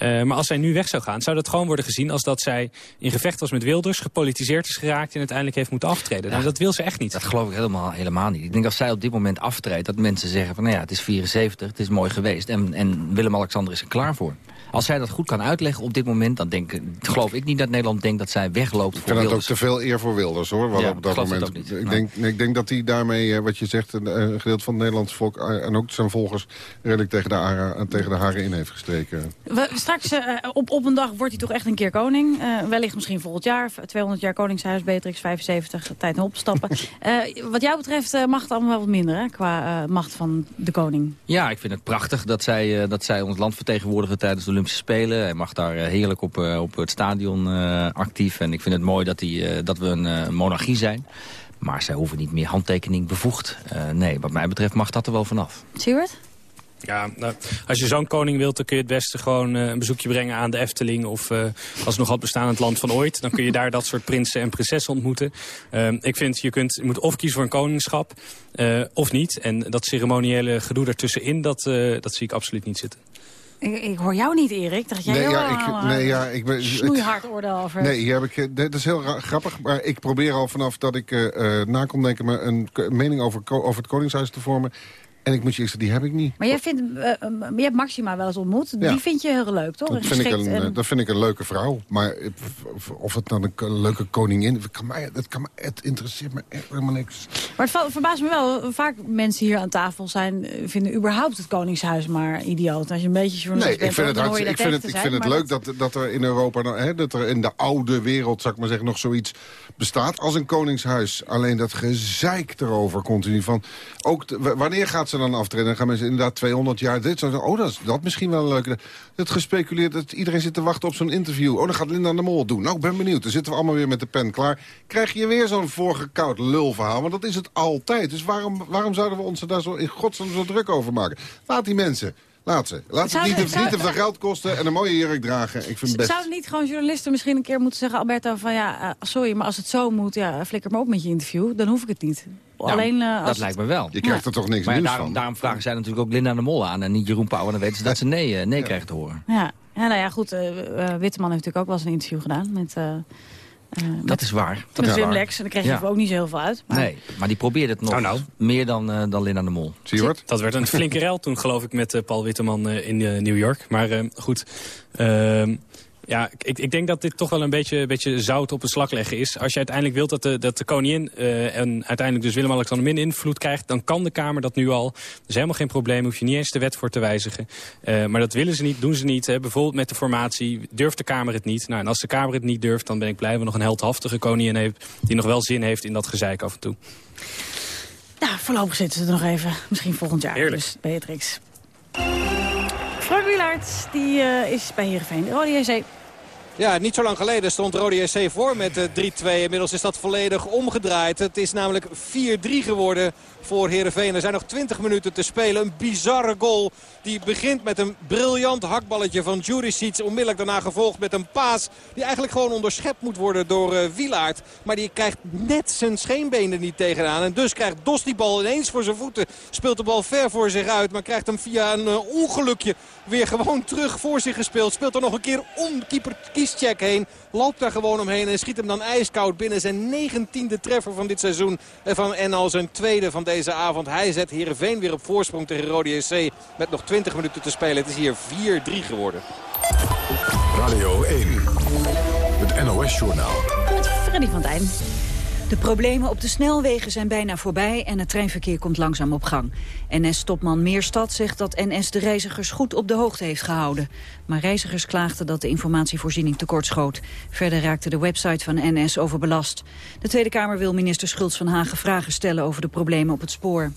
Maar als zij nu weg zou gaan, zou dat gewoon worden gezien als dat zij in gevecht was met Wilders, gepolitiseerd is geraakt en uiteindelijk heeft moeten aftreden. Nou, dat wil ze echt niet. Dat geloof ik helemaal, helemaal niet. Ik denk als zij op dit moment aftreedt, dat mensen zeggen van... nou ja, het is 74, het is mooi geweest en, en Willem-Alexander is er klaar voor. Als zij dat goed kan uitleggen op dit moment... dan denk, geloof ik niet dat Nederland denkt dat zij wegloopt Ik vind dat ook Wilders. te veel eer voor Wilders, hoor. Wat Ja, op dat moment. ook niet. Ik, Nou. denk, nee, ik denk dat hij daarmee, eh, wat je zegt, een, een gedeelte van het Nederlands volk... eh, en ook zijn volgers redelijk tegen de, haren, tegen de haren in heeft gestreken. We, straks eh, op, op een dag wordt hij toch echt een keer koning. Eh, wellicht misschien volgend jaar. 200 jaar Koningshuis, Beatrix 75. Tijd om op te stappen. Eh, wat jou betreft eh, mag het allemaal wel wat minder hè, qua eh, macht van de koning. Ja, ik vind het prachtig dat zij, eh, dat zij ons land vertegenwoordigen tijdens de Olympische Spelen. Hij mag daar eh, heerlijk op, eh, op het stadion eh, actief. En ik vind het mooi dat, die, eh, dat we een eh, monarchie zijn. Maar zij hoeven niet meer handtekening bevoegd. Eh, nee, wat mij betreft mag dat er wel vanaf. Siewert? Ja, nou, als je zo'n koning wilt, dan kun je het beste gewoon eh, een bezoekje brengen aan de Efteling. Of eh, als het nog had bestaan in het land van ooit. Dan kun je daar dat soort prinsen en prinsessen ontmoeten. Ehm, ik vind, je, kunt, je moet of kiezen voor een koningschap eh, of niet. En dat ceremoniële gedoe daartussenin, dat, eh, dat zie ik absoluut niet zitten. Ik, ik hoor jou niet, Erik. Dacht jij Nee, heel ja, ik, eh, nee, ja, ik ben... snoeihard oordeel over. Nee, hier heb ik, eh, dat is heel ra- grappig. Maar ik probeer al vanaf dat ik eh, na kom denken... me een mening over, over het Koningshuis te vormen. En ik moet je zeggen, die heb ik niet. Maar jij vindt, eh, je hebt Maxima wel eens ontmoet. Ja. Die vind je heel leuk, toch? Dat vind, ik een, en- eh, dat vind ik een leuke vrouw. Maar of- het dan een leuke koningin... Kan mij, het, kan mij, het interesseert me echt helemaal niks. Maar het verbaast me wel, vaak mensen hier aan tafel zijn, vinden überhaupt het Koningshuis maar idioot. Als je een beetje journalist Nee, ik vind het, ik vind het, ik vind het leuk dat, dat er in Europa, nou, hè, dat er in de oude wereld, zou ik maar zeggen, nog zoiets bestaat als een koningshuis. Alleen dat gezeik erover continu van, ook wanneer gaat ze dan aftreden? Dan gaan mensen inderdaad 200 jaar dit, zo, oh dat is dat misschien wel een leuke. Het gespeculeerd, dat iedereen zit te wachten op zo'n interview. Oh, dan gaat Linda de Mol doen. Nou, ik ben benieuwd. Dan zitten we allemaal weer met de pen klaar. Krijg je weer zo'n voorgekoud lulverhaal, want dat is het altijd. Dus waarom, waarom zouden we ons daar zo in godsnaam zo druk over maken? Laat die mensen. Laat ze. Laat ze niet, zou- niet te veel geld kosten en een mooie jurk dragen. Ik vind best... Zouden niet gewoon journalisten misschien een keer moeten zeggen... Alberto, van ja, eh, sorry, maar als het zo moet, ja, flikker me op met je interview. Dan hoef ik het niet. Alleen eh, als dat het- lijkt me wel. Je krijgt er toch niks maar ja, nieuws daarom, van? daarom vragen zij natuurlijk ook Linda de Mol aan en niet Jeroen Pauw. En dan weten ze dat ze nee, eh, nee krijgen te horen. Ja. Ja, nou ja, goed. eh Witteman heeft natuurlijk ook wel eens een interview gedaan met... eh, eh, Dat met- is waar. Met is Wim. Lex. En daar kreeg je Ja. ook niet zo heel veel uit. Maar Nee, maar die probeerde het nog Nou, nou. meer dan, eh, dan Linda de Mol. Zie je wat? Dat werd een flinke rel toen, geloof ik, met eh, Paul Witteman eh, in New York. Maar eh, goed, ehm, ja, ik, ik denk dat dit toch wel een beetje, een beetje zout op een slak leggen is. Als je uiteindelijk wilt dat de, dat de koningin eh, en uiteindelijk dus Willem-Alexander min invloed krijgt... dan kan de Kamer dat nu al. Dat is helemaal geen probleem, hoef je niet eens de wet voor te wijzigen. Eh, maar dat willen ze niet, doen ze niet. Hè. Bijvoorbeeld met de formatie durft de Kamer het niet. Nou, en als de Kamer het niet durft, dan ben ik blij dat we nog een heldhaftige koningin heeft... die nog wel zin heeft in dat gezeik af en toe. nou, voorlopig zitten ze er nog even. Misschien volgend jaar. Heerlijk. Dus Beatrix. Frank Wielaert, die eh, is bij Heerenveen. Rode JC. Ja, niet zo lang geleden stond Rode JC voor met eh, 3-2. Inmiddels is dat volledig omgedraaid. Het is namelijk 4-3 geworden voor Heerenveen. Er zijn nog 20 minuten te spelen. Een bizarre goal. Die begint met een briljant hakballetje van Juricic. Onmiddellijk daarna gevolgd met een paas. Die eigenlijk gewoon onderschept moet worden door eh Wielaert. Maar die krijgt net zijn scheenbenen niet tegenaan. En dus krijgt Dos die bal ineens voor zijn voeten. Speelt de bal ver voor zich uit. Maar krijgt hem via een eh, ongelukje weer gewoon terug voor zich gespeeld. Speelt er nog een keer om keeper Kieschek heen. Loopt daar gewoon omheen en schiet hem dan ijskoud binnen. Zijn negentiende treffer van dit seizoen. En, van, en al zijn tweede van deze avond. Hij zet Heerenveen weer op voorsprong tegen Rode SC. Met nog 20 minuten te spelen. Het is hier 4-3 geworden. Radio 1. Het NOS-journaal. Met Freddy van Tijn. De problemen op de snelwegen zijn bijna voorbij en het treinverkeer komt langzaam op gang. NS-topman Meerstad zegt dat NS de reizigers goed op de hoogte heeft gehouden. Maar reizigers klaagden dat de informatievoorziening tekortschoot. Verder raakte de website van NS overbelast. De Tweede Kamer wil minister Schultz van Hagen vragen stellen over de problemen op het spoor.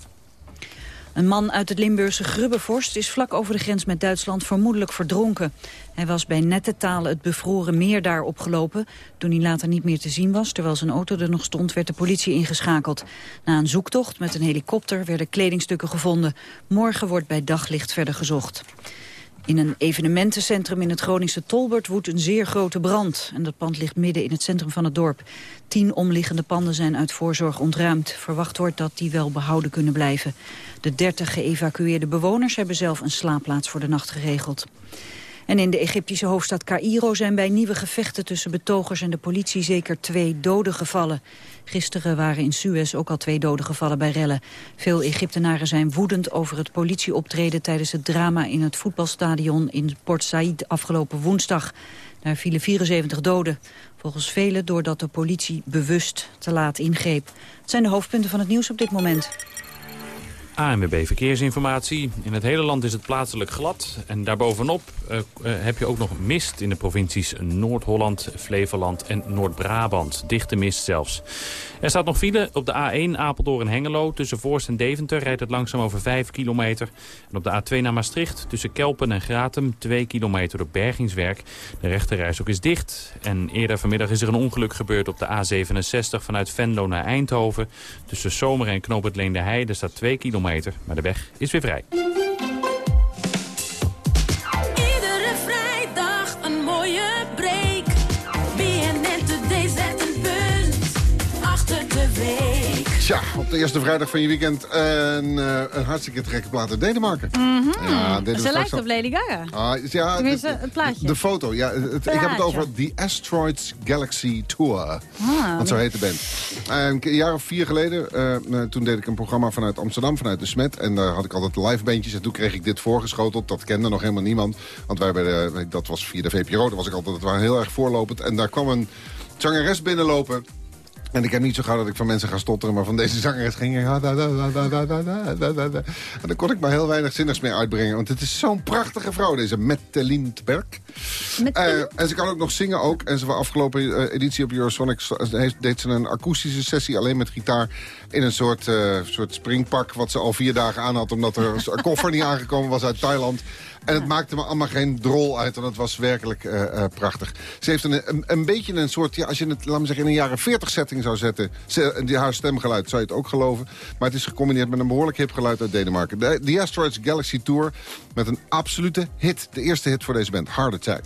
Een man uit het Limburgse Grubbevorst is vlak over de grens met Duitsland vermoedelijk verdronken. Hij was bij Nettetalen het bevroren meer daar opgelopen. Toen hij later niet meer te zien was, terwijl zijn auto er nog stond, werd de politie ingeschakeld. Na een zoektocht met een helikopter werden kledingstukken gevonden. Morgen wordt bij daglicht verder gezocht. In een evenementencentrum in het Groningse Tolbert woedt een zeer grote brand. En dat pand ligt midden in het centrum van het dorp. Tien omliggende panden zijn uit voorzorg ontruimd. Verwacht wordt dat die wel behouden kunnen blijven. De dertig geëvacueerde bewoners hebben zelf een slaapplaats voor de nacht geregeld. En in de Egyptische hoofdstad Cairo zijn bij nieuwe gevechten tussen betogers en de politie zeker twee doden gevallen. Gisteren waren in Suez ook al twee doden gevallen bij rellen. Veel Egyptenaren zijn woedend over het politieoptreden tijdens het drama in het voetbalstadion in Port Said afgelopen woensdag. Daar vielen 74 doden. Volgens velen doordat de politie bewust te laat ingreep. Het zijn de hoofdpunten van het nieuws op dit moment. ANWB Verkeersinformatie. In het hele land is het plaatselijk glad. En daarbovenop eh, eh, heb je ook nog mist in de provincies Noord-Holland, Flevoland en Noord-Brabant. Dichte mist zelfs. Er staat nog file op de A1 Apeldoorn Hengelo. Tussen Voorst en Deventer rijdt het langzaam over 5 kilometer. En op de A2 naar Maastricht tussen Kelpen en Gratum 2 kilometer door bergingswerk. De rechterreis ook is dicht. En eerder vanmiddag is er een ongeluk gebeurd op de A67 vanuit Venlo naar Eindhoven. Tussen Zomer en Knoop Leende Heide staat 2 kilometer. Maar de weg is weer vrij. Tja, op de eerste vrijdag van je weekend een, eh, een hartstikke trekke plaat uit Denemarken. Ja, deden we Ze lijkt op Lady Gaga. Ah, ja, Tenminste, de- het plaatje. De foto, ja. Het, ik heb het over The Asteroids Galaxy Tour. Ah, want zo heet de band. Eh, een jaar of vier geleden, eh, toen deed ik een programma vanuit Amsterdam, vanuit de Smet. En daar had ik altijd live bandjes. En toen kreeg ik dit voorgeschoteld. Dat kende nog helemaal niemand. Want wij bij de, dat was via de VPRO. Daar was ik altijd, dat waren heel erg voorlopend. En daar kwam een zangeres binnenlopen. En ik heb niet zo gauw dat ik van mensen ga stotteren, maar van deze zangeres ging ik... En daar kon ik maar heel weinig zinnigs mee uitbrengen. Want het is zo'n prachtige vrouw, deze Mette Lindberg. Eh, en ze kan ook nog zingen ook. En ze was afgelopen eh, editie op Eurosonic heeft, deed ze een akoestische sessie alleen met gitaar. In een soort, eh, soort springpak wat ze al vier dagen aan had. Omdat er een koffer niet aangekomen was uit Thailand. En het maakte me allemaal geen drol uit. En het was werkelijk eh, eh, prachtig. Ze heeft een, een, beetje een soort... Ja, als je het, laat me zeggen, in een jaren 40 setting zou zetten... Ze, die, haar stemgeluid, zou je het ook geloven. Maar het is gecombineerd met een behoorlijk hip geluid uit Denemarken. De, The Asteroids Galaxy Tour met een absolute hit. De eerste hit voor deze band, Heart Attack.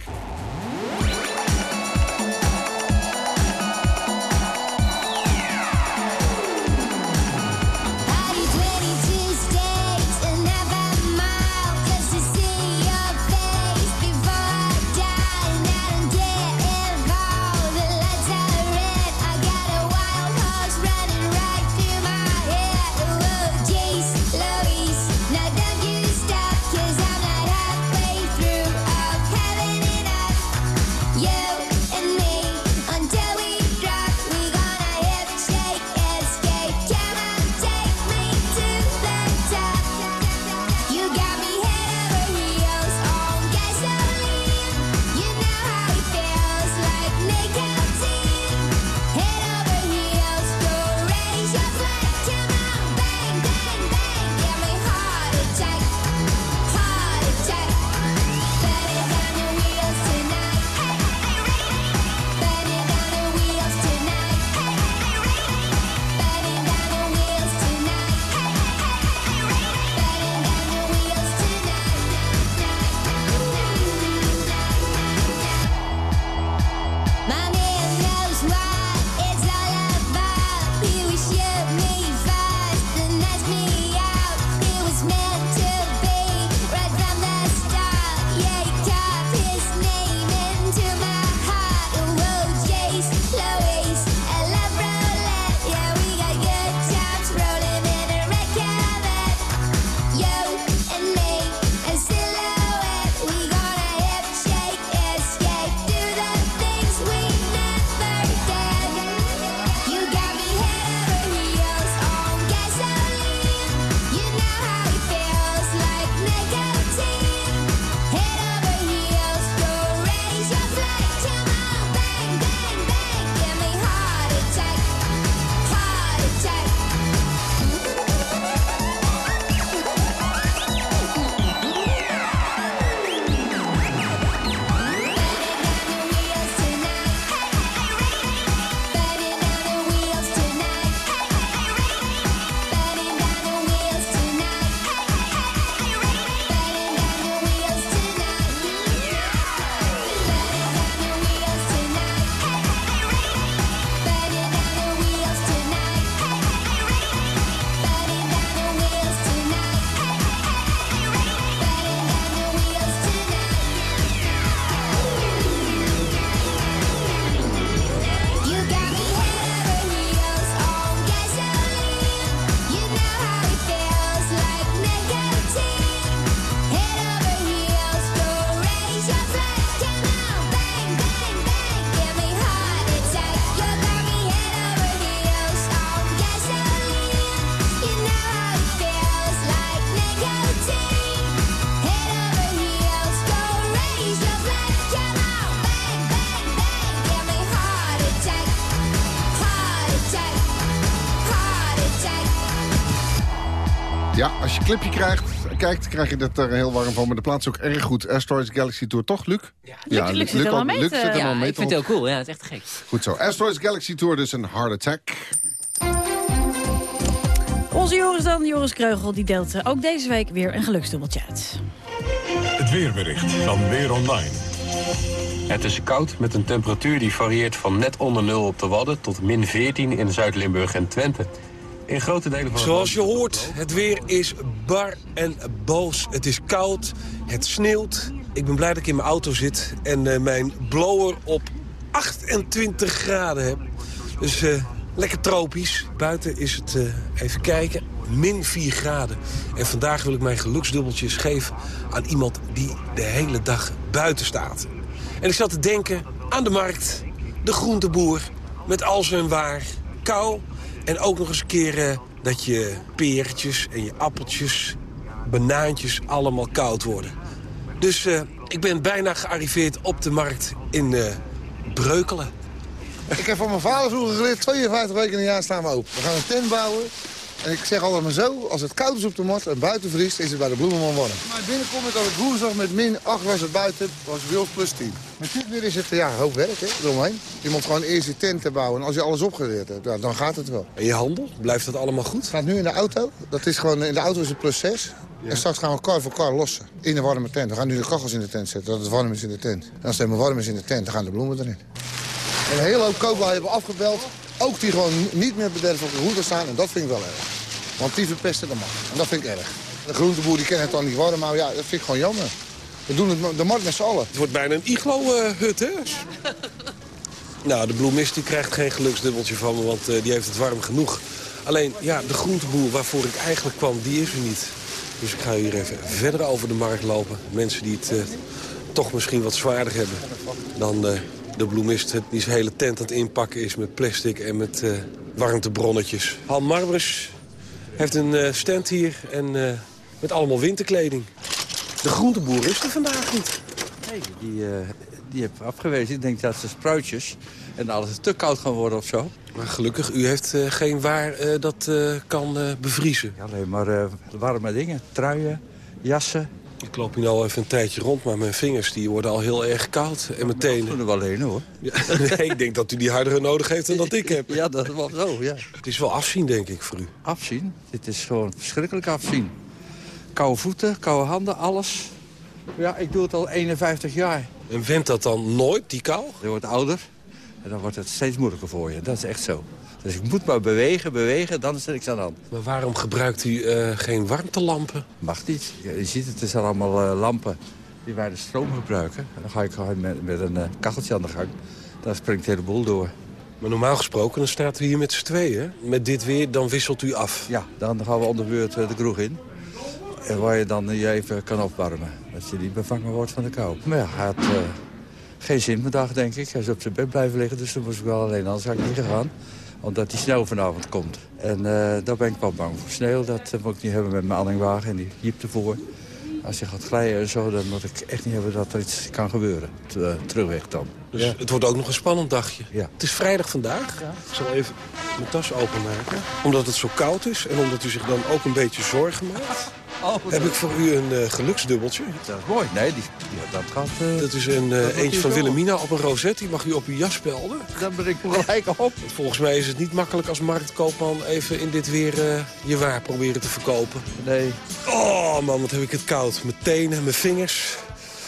Ja, als je een clipje krijgt, kijkt, krijg je dat er heel warm van. Maar de plaats is ook erg goed. Asteroids Galaxy Tour, toch, Luc? Ja, Luc zit er wel mee Luc te- zit er Ja, wel mee Ik vind het heel cool, ja, het is echt gek. Goed zo. Asteroids Galaxy Tour, dus een hard attack. Onze Joris dan, Joris Kreugel, die deelt eh, ook deze week weer een geluksdubbeltje uit. Het weerbericht van Weer Online. Het is koud met een temperatuur die varieert van net onder nul op de Wadden... tot min 14 in Zuid-Limburg en Twente. In grote delen van Zoals je hoort, het weer is bar en boos. Het is koud, het sneeuwt. Ik ben blij dat ik in mijn auto zit en eh, mijn blower op 28 graden heb. Dus eh, lekker tropisch. Buiten is het, eh, even kijken, min 4 graden. En vandaag wil ik mijn geluksdubbeltjes geven aan iemand die de hele dag buiten staat. En ik zat te denken aan de markt, de groenteboer, met al zijn waar, kou... En ook nog eens een keer dat je peertjes en je appeltjes, banaantjes allemaal koud worden. Dus eh, ik ben bijna gearriveerd op de markt in eh, Breukelen. Ik heb van mijn vader vroeger geleerd, 52 weken in een jaar staan we open. We gaan een tent bouwen. Ik zeg altijd maar zo, als het koud is op de mot en buiten vriest, is het bij de bloemenman warm. Maar binnenkom ik als het woensdag met min 8 was het buiten, was het bij ons plus 10. Met dit weer is het ja, een hoop werk hè, eromheen. Je moet gewoon eerst je tent te bouwen en als je alles opgeleerd hebt, ja, dan gaat het wel. En je handel, blijft dat allemaal goed? Het staat nu in de auto, dat is gewoon, in de auto is het plus 6. En straks gaan we kar voor kar lossen. In de warme tent. We gaan nu de kachels in de tent zetten, dat het warm is in de tent. En als het helemaal warm is in de tent, dan gaan de bloemen erin. En een hele hoop koopbouw hebben we afgebeld. Ook die gewoon niet meer bederf op de hoede staan. En dat vind ik wel erg. Want die verpesten de markt. En dat vind ik erg. De groenteboer die kent het dan niet warm houden. Ja, dat vind ik gewoon jammer. We doen het de markt met z'n allen. Het wordt bijna een iglo-hut, hè? nou, de bloemist die krijgt geen geluksdubbeltje van me, want eh, die heeft het warm genoeg. Alleen, ja, de groenteboer waarvoor ik eigenlijk kwam, die is er niet. Dus ik ga hier even verder over de markt lopen. Mensen die het eh, toch misschien wat zwaarder hebben dan eh, de bloemist... die zijn hele tent aan het inpakken is met plastic en met warmtebronnetjes. Han Marbers heeft een eh, stand hier en eh, met allemaal winterkleding. De groenteboer is er vandaag niet. Nee, die, eh, die heb afgewezen. Ik denk dat ze spruitjes en alles te koud gaan worden of zo. Maar gelukkig, u heeft geen waar dat kan bevriezen. Ja, alleen maar warme dingen. Truien, jassen. Ik loop hier al even een tijdje rond, maar mijn vingers die worden al heel erg koud. En mijn tenen... doen er wel heen, hoor. Ja, nee, ik denk dat u die hardere nodig heeft dan dat ik heb. Ja, dat was zo, ja. Het is wel afzien, denk ik, voor u. Afzien? Dit is gewoon verschrikkelijk afzien. Koude voeten, koude handen, alles. Ja, ik doe het al 51 jaar. En went dat dan nooit, die kou? Je wordt ouder en dan wordt het steeds moeilijker voor je. Dat is echt zo. Dus ik moet maar bewegen, bewegen, dan is er niks aan de hand. Maar waarom gebruikt u eh, geen warmtelampen? Mag niet. Je ziet het, er zijn allemaal eh, lampen die wij de stroom gebruiken. En dan ga ik gewoon met, met een eh, kacheltje aan de gang. Dan springt de hele boel door. Maar normaal gesproken, dan staat u hier met z'n tweeën. Met dit weer, dan wisselt u af. Ja, dan gaan we onder de beurt de kroeg in. En waar je dan je even kan opwarmen. Dat je niet bevangen wordt van de kou. Maar ja, hij had geen zin vandaag, denk ik. Hij is op zijn bed blijven liggen, dus toen moest ik wel alleen. Anders had ik niet gegaan, omdat die sneeuw vanavond komt. En eh, daar ben ik wel bang voor. Sneeuw, dat eh, moet ik niet hebben met mijn anningwagen en die jeep ervoor. Als je gaat glijden en zo, dan moet ik echt niet hebben dat er iets kan gebeuren. Eh, terugweg dan. Dus Ja. het wordt ook nog een spannend dagje. Ja. Het is vrijdag vandaag. Ik zal even mijn tas openmaken. Omdat het zo koud is en omdat u zich dan ook een beetje zorgen maakt... heb ik voor u een eh, geluksdubbeltje. Dat is mooi. Nee, die, die- dat gaat... eh, Dat is een dat eh, eentje van. Willemina op een rosette. Die mag u op uw jas spelden. Dan ben ik gelijk op. Volgens mij is het niet makkelijk als marktkoopman... even in dit weer eh, je waar proberen te verkopen. Nee. Oh man, wat heb ik het koud. Mijn tenen, mijn vingers.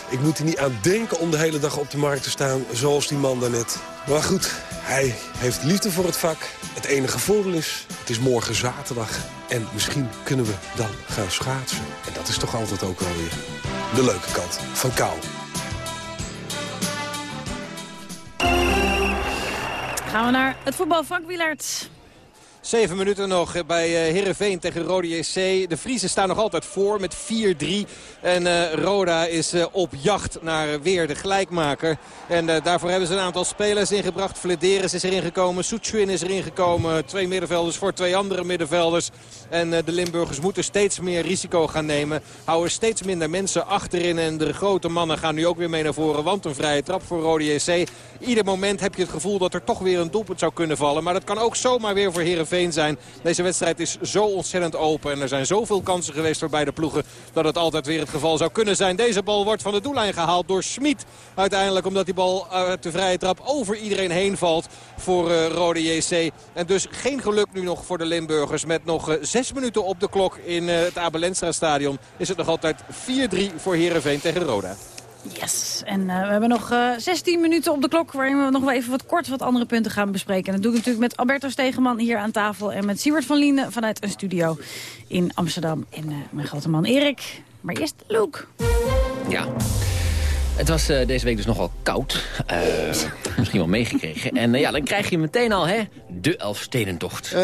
Ik moet er niet aan denken om de hele dag op de markt te staan... zoals die man daarnet. Maar goed, hij heeft liefde voor het vak. Het enige voordeel is, het is morgen zaterdag. En misschien kunnen we dan gaan schaatsen. En dat is toch altijd ook wel weer de leuke kant van kou. Gaan we naar het voetbal, Frank. Zeven minuten nog bij eh, Heerenveen tegen Rode JC. De Friesen staan nog altijd voor met 4-3. En eh, Roda is eh, op jacht naar weer de gelijkmaker. En eh, daarvoor hebben ze een aantal spelers ingebracht. Flederis is erin gekomen. Soetschwin is erin gekomen. Twee middenvelders voor twee andere middenvelders. En eh, de Limburgers moeten steeds meer risico gaan nemen. Houden steeds minder mensen achterin. En de grote mannen gaan nu ook weer mee naar voren. Want een vrije trap voor Rode JC. Ieder moment heb je het gevoel dat er toch weer een doelpunt zou kunnen vallen. Maar dat kan ook zomaar weer voor Heerenveen Zijn. Deze wedstrijd is zo ontzettend open. En er zijn zoveel kansen geweest voor beide ploegen... dat het altijd weer het geval zou kunnen zijn. Deze bal wordt van de doellijn gehaald door Schmid. Uiteindelijk omdat die bal uit de vrije trap over iedereen heen valt voor uh, Rode JC. En dus geen geluk nu nog voor de Limburgers. Met nog uh, zes minuten op de klok in het Abelenstra stadion is het nog altijd 4-3 voor Heerenveen tegen Roda. Yes, en uh, we hebben nog uh, 16 minuten op de klok... waarin we nog wel even wat kort wat andere punten gaan bespreken. En dat doe ik natuurlijk met Alberto Stegeman hier aan tafel... en met Siewert van Liende vanuit een studio in Amsterdam. En uh, mijn grote man Erik. Maar eerst Luke. Ja. Het was uh, deze week dus nogal koud. Uh, misschien wel meegekregen. En uh, ja, dan krijg je meteen al hè, de Elfstedentocht.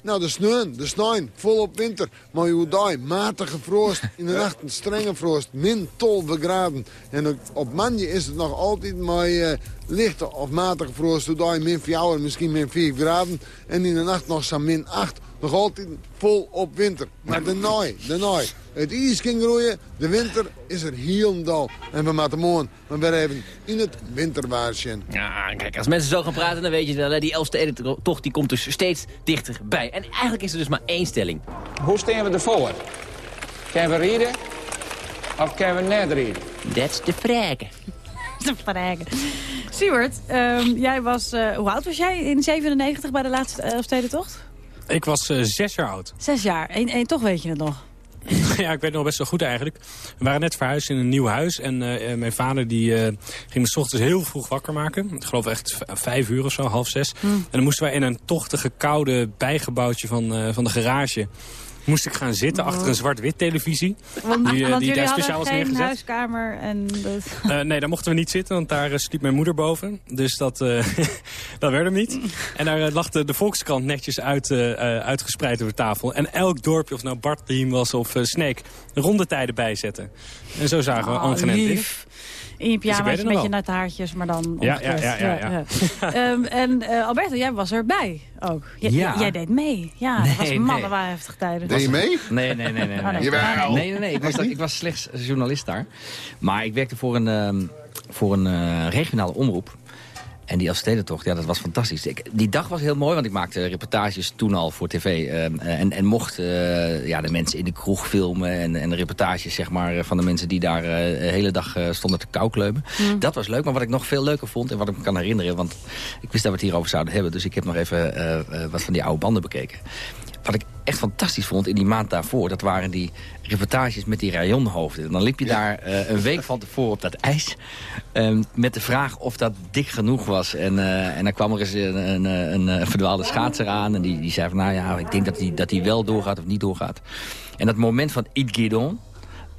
nou, de sneeuw, de sneeuw, volop winter. Maar daar, matige frost. In de nacht een strenge frost, min 12 graden. En op manje is het nog altijd maar lichte of matige frost. Hoe min 4 misschien min 4 graden. En in de nacht nog zo'n min 8. Nog altijd vol op winter. Maar de naai, de naai. Het ijs ging groeien, de winter is er helemaal. En we moeten morgen maar weer even in het winterwaarsje. Ja, kijk, als mensen zo gaan praten, dan weet je wel, hè, die Elfstedentocht die komt dus steeds dichterbij. En eigenlijk is er dus maar één stelling. Hoe staan we ervoor? Kunnen we rijden of kunnen we net rijden? That's de vraag. De vraag. Um, jij was, uh, hoe oud was jij in 97 bij de laatste Elfstedentocht? Ik was uh, zes jaar oud. Zes jaar, en, en toch weet je het nog? ja, ik weet nog best wel goed eigenlijk. We waren net verhuisd in een nieuw huis. En uh, mijn vader die, uh, ging me s ochtends heel vroeg wakker maken. Ik geloof echt vijf uur of zo, half zes. Mm. En dan moesten wij in een tochtige, koude bijgebouwtje van, uh, van de garage moest ik gaan zitten achter een zwart-wit televisie. Want, die, want die jullie daar speciaal was neergezet. huiskamer en... Dat... Uh, nee, daar mochten we niet zitten, want daar uh, sliep mijn moeder boven. Dus dat, uh, dat werd hem niet. En daar lag de, de Volkskrant netjes uit, uitgespreid over tafel. En elk dorpje, of nou Bartliem was of Sneek, rondetijden bijzetten. En zo zagen we Angenet lief. In je pyjama's dus met je natte haartjes, maar dan... Ja, ja, ja. ja, um, en uh, Alberto, jij was erbij ook. J ja. Jij deed mee. Ja, nee, dat was mannen nee. waren heftige tijden. Deed je mee? Nee, nee, nee. nee, oh, nee. nee. nee, nee, nee. Ik, was, ik was slechts journalist daar. Maar ik werkte voor een, um, voor een uh, regionale omroep. En die Elfstedentocht, ja, dat was fantastisch. Ik, die dag was heel mooi, want ik maakte reportages toen al voor tv. Uh, en, en mocht uh, ja, de mensen in de kroeg filmen. En, en de reportages zeg maar, van de mensen die daar uh, de hele dag stonden te koukleumen. Mm. Dat was leuk, maar wat ik nog veel leuker vond... en wat ik me kan herinneren, want ik wist dat we het hierover zouden hebben... dus ik heb nog even wat van die oude banden bekeken. Wat ik echt fantastisch vond in die maand daarvoor... dat waren die reportages met die rayonhoofden. En dan liep je daar uh, een week van tevoren op dat ijs... Um, met de vraag of dat dik genoeg was. En, uh, en dan kwam er eens een, een, een, een verdwaalde schaatser aan... en die, die zei van, nou ja, ik denk dat hij dat die wel doorgaat of niet doorgaat. En dat moment van Yves Guidon...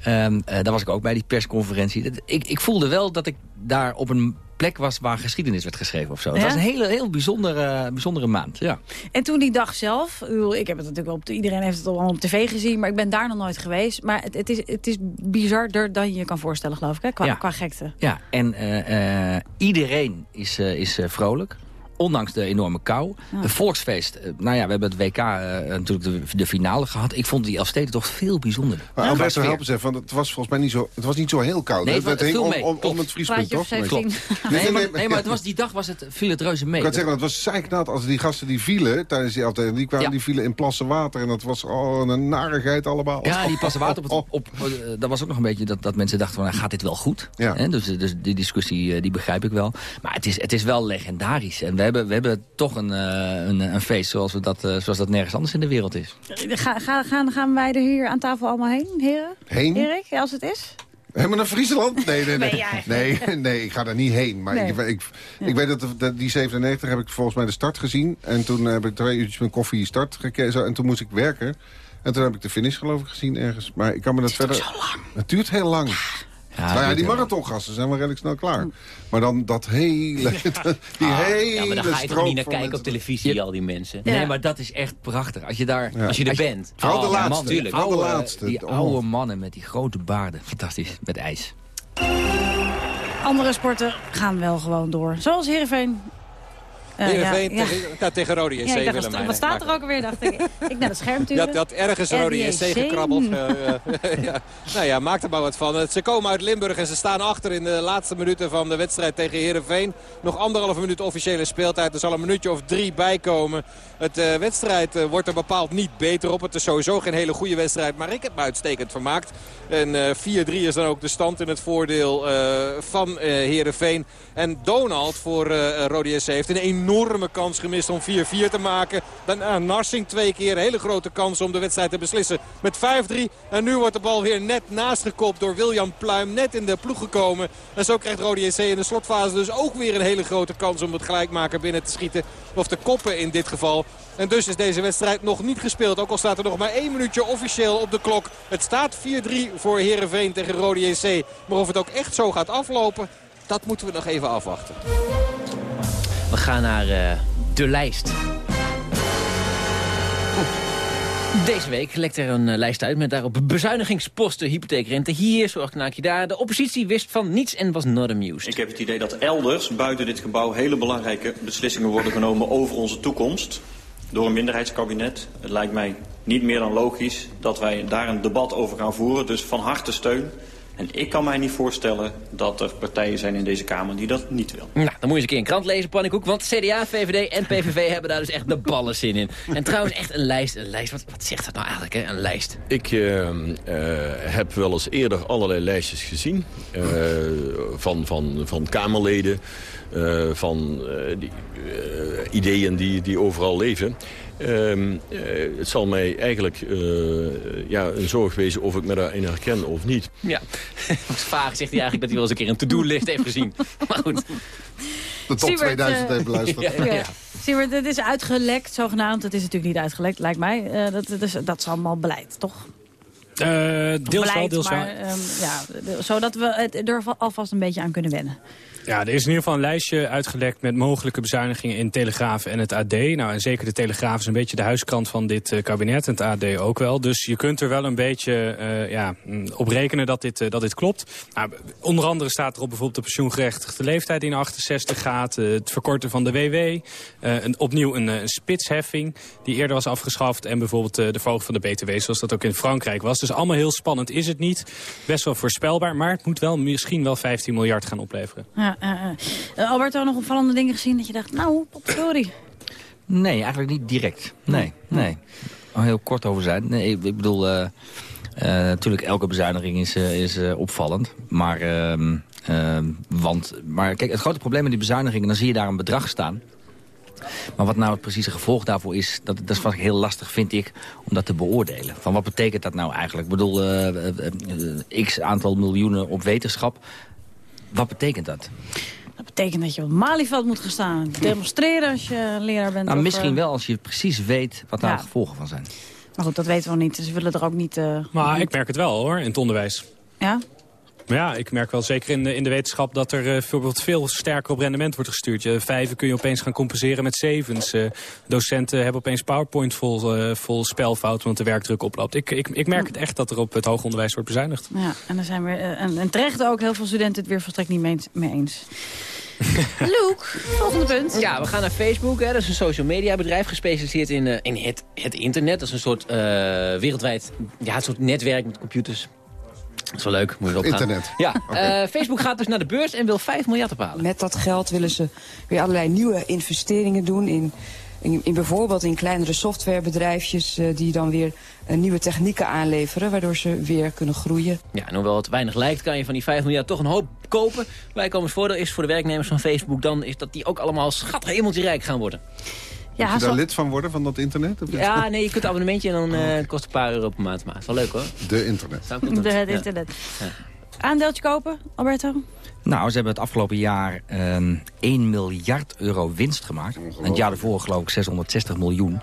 Um, uh, daar was ik ook bij, die persconferentie. Ik, ik voelde wel dat ik daar op een plek was waar geschiedenis werd geschreven of zo. Ja? Het was een hele, heel bijzondere, bijzondere maand, ja. En toen die dag zelf, ik heb het natuurlijk op, iedereen heeft het al op tv gezien, maar ik ben daar nog nooit geweest. Maar het, het, is, het is bizarder dan je je kan voorstellen, geloof ik, hè? Qua, ja. qua gekte. Ja, en uh, uh, iedereen is, uh, is vrolijk. Ondanks de enorme kou. Ja. Een volksfeest. Nou ja, we hebben het WK uh, natuurlijk de, de, finale gehad. Ik vond die Elfsteden toch veel bijzonderder. Maar Alberto, help eens even, want het was volgens mij niet zo, het was niet zo heel koud. Nee, het, het hing om, om, om, het vriespunt, toch? Nee, nee, nee, maar, nee, maar het was, die dag was het, viel het reuze mee. Ik kan zeggen, het was zeiknat als die gasten die vielen tijdens die afdeling. Die kwamen, ja. die vielen in plassen water. En dat was oh, een narigheid allemaal. Ja, die plassen water. Op, op, op, uh, dat was ook nog een beetje dat, dat mensen dachten van, nou, gaat dit wel goed? Ja. He, dus, dus die discussie, uh, die begrijp ik wel. Maar het is, het is wel legendarisch. En we hebben, we hebben toch een, uh, een, een, feest zoals, we dat, uh, zoals dat nergens anders in de wereld is. Ga, ga, gaan, gaan wij er hier aan tafel allemaal heen, heren? Heen? Erik, als het is? Helemaal naar Friesland? Nee, nee, nee. Nee, nee, ik ga daar niet heen. Maar nee. ik, ik, weet dat, dat die 97 heb ik volgens mij de start gezien. En toen heb ik twee uurtjes met koffie start gekeken. En toen moest ik werken. En toen heb ik de finish geloof ik gezien ergens. Maar ik kan me dat het verder... zo lang. Het duurt heel lang. Ja. Ja, nou ja, die marathongasten zijn wel redelijk snel klaar. Maar dan dat hele... Die ah, hele ja, maar dan ga je toch niet naar kijken mensen. op televisie, al die mensen. Ja. Nee, maar dat is echt prachtig. Als je daar... Ja. Als je er bent. Vooral de oh, laatste. Man, tuurlijk. Vooral de oude, laatste. Die Oh. oude mannen met die grote baarden. Fantastisch, met ijs. Andere sporten gaan wel gewoon door. Zoals Heerenveen Heerenveen ja, ja. tegen, ja, tegen Rode JC Ja, dacht, wat, staat er ook alweer? Dacht ik. ik naar het scherm je had ergens Rode JC gekrabbeld. Eh, eh, ja. Nou ja, maak er maar wat van. Ze komen uit Limburg en ze staan achter in de laatste minuten van de wedstrijd tegen Heerenveen. Nog anderhalve minuut officiële speeltijd. Er zal een minuutje of drie bij komen. Het eh, wedstrijd eh, wordt er bepaald niet beter op. Het is sowieso geen hele goede wedstrijd, maar ik heb me uitstekend vermaakt. En eh 4-3 is dan ook de stand in het voordeel eh, van eh Heerenveen. En Donald voor eh Rode JC heeft een enorme kans gemist om 4-4 te maken. Daarna Narsing twee keer. Hele grote kans om de wedstrijd te beslissen met 5-3. En nu wordt de bal weer net naast gekopt door William Pluim. Net in de ploeg gekomen. En zo krijgt Rode JC in de slotfase dus ook weer een hele grote kans om het gelijkmaker binnen te schieten. Of te koppen in dit geval. En dus is deze wedstrijd nog niet gespeeld. Ook al staat er nog maar één minuutje officieel op de klok. Het staat 4-3 voor Heerenveen tegen Rode JC. Maar of het ook echt zo gaat aflopen, dat moeten we nog even afwachten. We gaan naar eh, de lijst. Deze week lekt er een eh, lijst uit met daarop bezuinigingsposten, hypotheekrente hier, zorgknaakje daar. De oppositie wist van niets en was not amused. Ik heb het idee dat elders buiten dit gebouw hele belangrijke beslissingen worden genomen over onze toekomst. Door een minderheidskabinet. Het lijkt mij niet meer dan logisch dat wij daar een debat over gaan voeren. Dus van harte steun. En ik kan mij niet voorstellen dat er partijen zijn in deze Kamer die dat niet willen. Nou, dan moet je eens een keer een krant lezen, Pannenkoek. Want CDA, VVD en PVV hebben daar dus echt de ballen zin in. En trouwens echt een lijst. Een lijst wat, wat zegt dat nou eigenlijk, hè? Een lijst. Ik eh, eh, heb wel eens eerder allerlei lijstjes gezien. eh, van, van, van Kamerleden. eh, van eh, die, ideeën die, die overal leven. Ehm, eh, het zal mij eigenlijk eh, ja, een zorg wezen of ik me daarin herken of niet. Ja, vaag zegt hij eigenlijk dat hij wel eens een keer een to-do-list heeft gezien. Maar goed. De top Siebert, 2000 eh, heeft beluisterd. Ja, Ja. ja. Siebert, het is uitgelekt, zogenaamd. Het is natuurlijk niet uitgelekt, lijkt mij. Eh, dat, dat, is, dat is allemaal beleid, toch? Eh, deels wel, beleid, deels wel. ehm, ja, zodat we het er alvast een beetje aan kunnen wennen. Ja, er is in ieder geval een lijstje uitgelekt met mogelijke bezuinigingen in Telegraaf en het AD. Nou, en zeker de Telegraaf is een beetje de huiskrant van dit eh, kabinet en het AD ook wel. Dus je kunt er wel een beetje eh, ja, mm, op rekenen dat dit, eh, dat dit klopt. Nou, onder andere staat er op bijvoorbeeld de pensioengerechtigde leeftijd naar 68 gaat. het verkorten van de WW. een, opnieuw een, spitsheffing die eerder was afgeschaft. En bijvoorbeeld de verhoging van de BTW zoals dat ook in Frankrijk was. Dus allemaal heel spannend is het niet. Best wel voorspelbaar, maar het moet wel misschien wel 15 miljard gaan opleveren. Ja, eh, eh. Eh, Alberto, nog opvallende dingen gezien dat je dacht, nou, sorry. Nee, eigenlijk niet direct. Nee, nee. Al heel kort over zijn. Nee, ik, ik bedoel, natuurlijk elke bezuiniging is, is opvallend. Maar, ehm, ehm, want, maar kijk, het grote probleem met die bezuinigingen, dan zie je daar een bedrag staan. Maar wat nou het precieze gevolg daarvoor is, dat, dat is ik heel lastig vind ik om dat te beoordelen. Van wat betekent dat nou eigenlijk? Ik bedoel, x aantal miljoenen op wetenschap. Wat betekent dat? Dat betekent dat je op het Malieveld moet gaan staan. Demonstreren als je leraar bent. Nou, misschien eh, wel als je precies weet wat daar Ja. de gevolgen van zijn. Maar goed, dat weten we nog niet. Dus we willen er ook niet... eh, Maar ik merk het wel hoor, in het onderwijs. Ja? Maar ja, ik merk wel zeker in de, in de wetenschap dat er eh, bijvoorbeeld veel sterker op rendement wordt gestuurd. Je vijven kun je opeens gaan compenseren met zevens. Eh, docenten hebben opeens PowerPoint vol, eh, vol spelfouten, want de werkdruk oploopt. Ik, ik, ik merk het echt dat er op het hoger onderwijs wordt bezuinigd. Ja, en er zijn weer, eh, en, en terecht ook heel veel studenten het weer volstrekt niet mee, mee eens. Luke, volgende punt. Ja, we gaan naar Facebook. Hè. Dat is een social media bedrijf gespecialiseerd in, eh, in het, het internet. Dat is een soort eh, wereldwijd ja, een soort netwerk met computers. Dat is wel leuk, moet je opgaan. Internet. Ja, eh, Facebook gaat dus naar de beurs en wil 5 miljard ophalen. Met dat geld willen ze weer allerlei nieuwe investeringen doen in, in, in bijvoorbeeld in kleinere softwarebedrijfjes eh, die dan weer eh, nieuwe technieken aanleveren, waardoor ze weer kunnen groeien. Ja, en hoewel het weinig lijkt, kan je van die 5 miljard toch een hoop kopen. Bijkomensvoordeel is voor de werknemers van Facebook dan is dat die ook allemaal schat hemeltje rijk gaan worden. Moet je daar lid van worden, van dat internet? Of Ja, nee, je kunt een abonnementje en dan eh, het kost een paar euro per maand. Maar het is wel leuk hoor. De internet. De, het Ja. internet. Ja. Aandeeltje kopen, Alberto? Nou, ze hebben het afgelopen jaar ehm 1 miljard euro winst gemaakt. En het jaar daarvoor geloof ik 660 miljoen.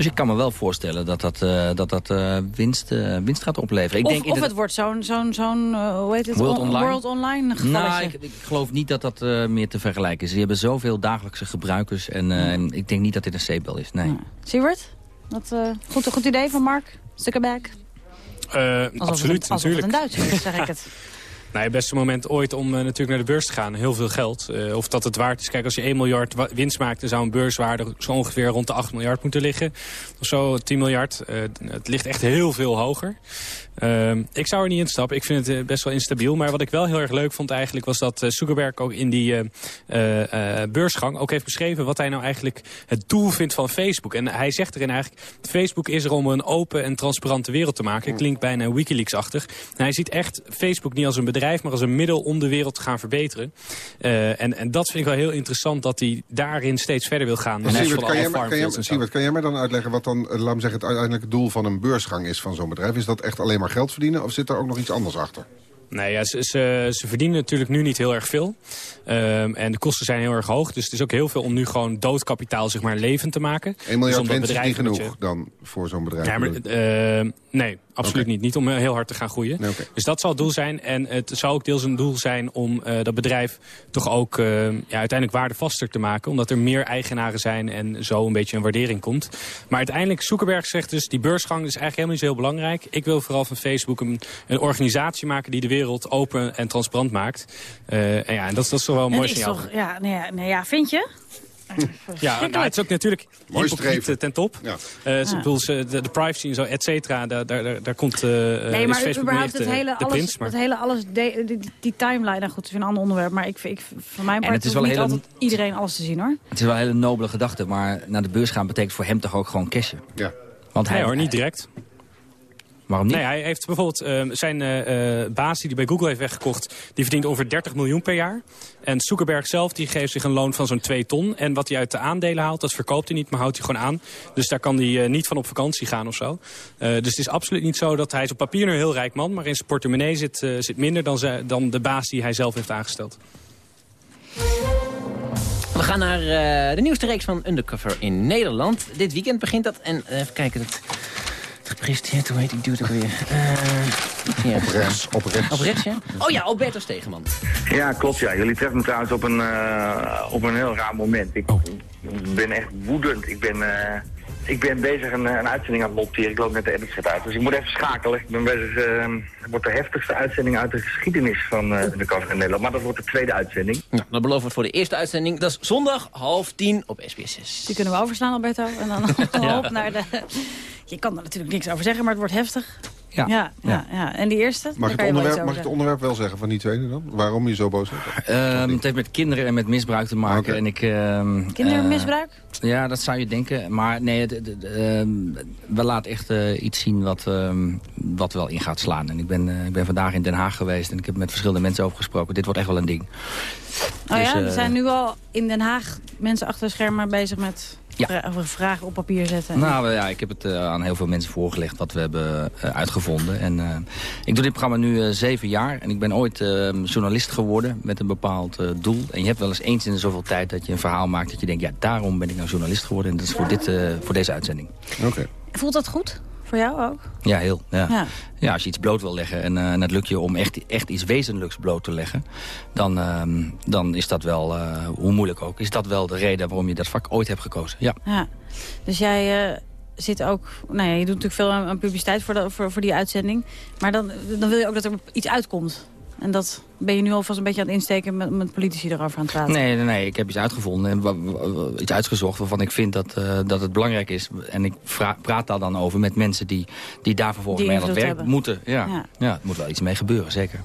Dus ik kan me wel voorstellen dat dat, eh, dat, dat eh, winst, eh, winst gaat opleveren. Ik of denk of het wordt zo'n, zo'n, zo'n hoe heet het? World On- Online? World Online gevalletje. Nou, ik, ik geloof niet dat dat eh, meer te vergelijken is. Die hebben zoveel dagelijkse gebruikers. En eh, en ik denk niet dat dit een zeepbel is, nee. Siewert? Dat, eh, goed, een goed idee van Mark Zuckerberg? Eh, Alsof absoluut, het, alsof natuurlijk. het een Duitser is, zeg ik het. Nou, het beste moment ooit om eh, natuurlijk naar de beurs te gaan. Heel veel geld. Eh, of dat het waard is. Kijk, als je 1 miljard winst maakt... dan zou een beurswaarde zo ongeveer rond de 8 miljard moeten liggen. Of zo, 10 miljard. Eh, het ligt echt heel veel hoger. Ehm, ik zou er niet in stappen. Ik vind het eh, best wel instabiel. Maar wat ik wel heel erg leuk vond eigenlijk... was dat eh, Zuckerberg ook in die eh, beursgang ook heeft beschreven... wat hij nou eigenlijk het doel vindt van Facebook. En hij zegt erin eigenlijk... Facebook is er om een open en transparante wereld te maken. Klinkt bijna Wikileaks-achtig. En hij ziet echt Facebook niet als een bedrijf... maar als een middel om de wereld te gaan verbeteren. En, en dat vind ik wel heel interessant... dat hij daarin steeds verder wil gaan. Van kan, jij, mij- kan, farmfields jij, en zo. Siewert, kan jij mij dan uitleggen wat dan, laat me zeggen, het uiteindelijke doel van een beursgang is van zo'n bedrijf? Is dat echt alleen maar geld verdienen of zit er ook nog iets anders achter? Nee, ja, ze, ze, ze verdienen natuurlijk nu niet heel erg veel. Ehm, en de kosten zijn heel erg hoog. Dus het is ook heel veel om nu gewoon doodkapitaal zeg maar, levend te maken. 1 miljard Dus winst is niet genoeg je- dan voor zo'n bedrijf? Ja, maar, bedoel ik. eh, nee, absoluut niet. Niet om eh, heel hard te gaan groeien. Dus dat zal het doel zijn. En het zou ook deels een doel zijn om eh, dat bedrijf toch ook eh, ja, uiteindelijk waardevaster te maken. Omdat er meer eigenaren zijn en zo een beetje een waardering komt. Maar uiteindelijk, Zuckerberg zegt dus, die beursgang is eigenlijk helemaal niet zo heel belangrijk. Ik wil vooral van Facebook een, een organisatie maken die de wereld open en transparant maakt. Eh, en ja, en dat, is- dat is toch wel een mooi is signaal. toch, ja, nee, ja, nee, ja, vind je? Ja, nou, het is ook natuurlijk Mooi hypocriet eh, ten top. Ja. Eh, ze- ik bedoel, de, de privacy en zo, et cetera, daar, daar, daar, komt eh Nee, maar Facebook überhaupt het de- hele de alles, prins. Maar... het hele alles, de- die, die timeline, nou goed, het is een ander onderwerp, maar ik, vind- ik, van mijn En part het is is wel niet hele- altijd iedereen alles te zien hoor. Het is wel een hele nobele gedachte, maar naar de beurs gaan betekent voor hem toch ook gewoon cashen. Ja. Want hij, nee hoor, niet direct. Waarom niet? Nee, hij heeft bijvoorbeeld eh, zijn eh, eh, baas die hij bij Google heeft weggekocht... die verdient ongeveer 30 miljoen per jaar. En Zuckerberg zelf die geeft zich een loon van zo'n 2 ton. En wat hij uit de aandelen haalt, dat verkoopt hij niet, maar houdt hij gewoon aan. Dus daar kan hij eh, niet van op vakantie gaan of zo. Eh, dus het is absoluut niet zo dat hij is op papier een heel rijk man... maar in zijn portemonnee zit, eh, zit minder dan, ze- dan de baas die hij zelf heeft aangesteld. We gaan naar eh, de nieuwste reeks van Undercover in Nederland. Dit weekend begint dat. En even kijken, het gepresenteerd, hoe heet die dude ook weer? Uh, Op rechts, op rechts. Op rechts, ja? Oh ja, Alberto Stegeman. Ja, klopt ja. Jullie treffen me trouwens op een, eh, op een heel raar moment. Ik ben echt woedend. Ik ben, eh, ik ben bezig een, een uitzending aan het monteren. Ik loop net de editset uit. Dus ik moet even schakelen. Ik ben bezig, het wordt de heftigste uitzending uit de geschiedenis van eh, de Cover in Nederland. Maar dat wordt de tweede uitzending. Nou, dat beloven we voor de eerste uitzending. Dat is zondag half tien op SBS6. Die kunnen we overslaan Alberto en dan Ja. op naar de... Je kan er natuurlijk niks over zeggen, maar het wordt heftig. Ja. Ja, ja, ja. En die eerste? Mag het onderwerp, mag ik het onderwerp wel zeggen van die tweede dan? Waarom je zo boos bent? Ehm, het heeft met kinderen en met misbruik te maken. En ik, ehm, Kindermisbruik? eh, ja, dat zou je denken. Maar nee, het- het- het, ehm, we laten echt eh, iets zien wat, ehm, wat wel in gaat slaan. En ik ben, eh, ik ben vandaag in Den Haag geweest en ik heb met verschillende mensen over gesproken. Dit wordt echt wel een ding. Oh Dus, ja, er eh, zijn nu al in Den Haag mensen achter de schermen bezig met Ja. vra- over vragen op papier zetten. Nou ja, ik heb het eh, aan heel veel mensen voorgelegd wat we hebben eh, uitgevonden. En eh, ik doe dit programma nu eh, zeven jaar. En ik ben ooit eh, journalist geworden met een bepaald eh, doel. En je hebt wel eens eens in zoveel tijd dat je een verhaal maakt... dat je denkt, ja, daarom ben ik nou journalist geworden. En dat is voor, dit, eh, voor deze uitzending. Oké. Voelt dat goed? Voor jou ook? Ja, heel. Ja. Ja. Ja. als je iets bloot wil leggen en, eh, en het lukt je om echt, echt iets wezenlijks bloot te leggen... dan, ehm, dan is dat wel, eh, hoe moeilijk ook, is dat wel de reden waarom je dat vak ooit hebt gekozen. Ja. Ja. Dus jij eh, zit ook... Nou ja, je doet natuurlijk veel aan, aan publiciteit voor, de, voor, voor die uitzending. Maar dan, dan wil je ook dat er iets uitkomt. En dat ben je nu alvast een beetje aan het insteken met, met politici erover aan het praten. Nee, nee, nee, ik heb iets uitgevonden, iets uitgezocht waarvan ik vind dat, eh, dat het belangrijk is. En ik praat daar dan over met mensen die, die daar vervolgens Die mee aan het werk hebben. moeten. Ja. Ja. Ja. het moet wel iets mee gebeuren, zeker.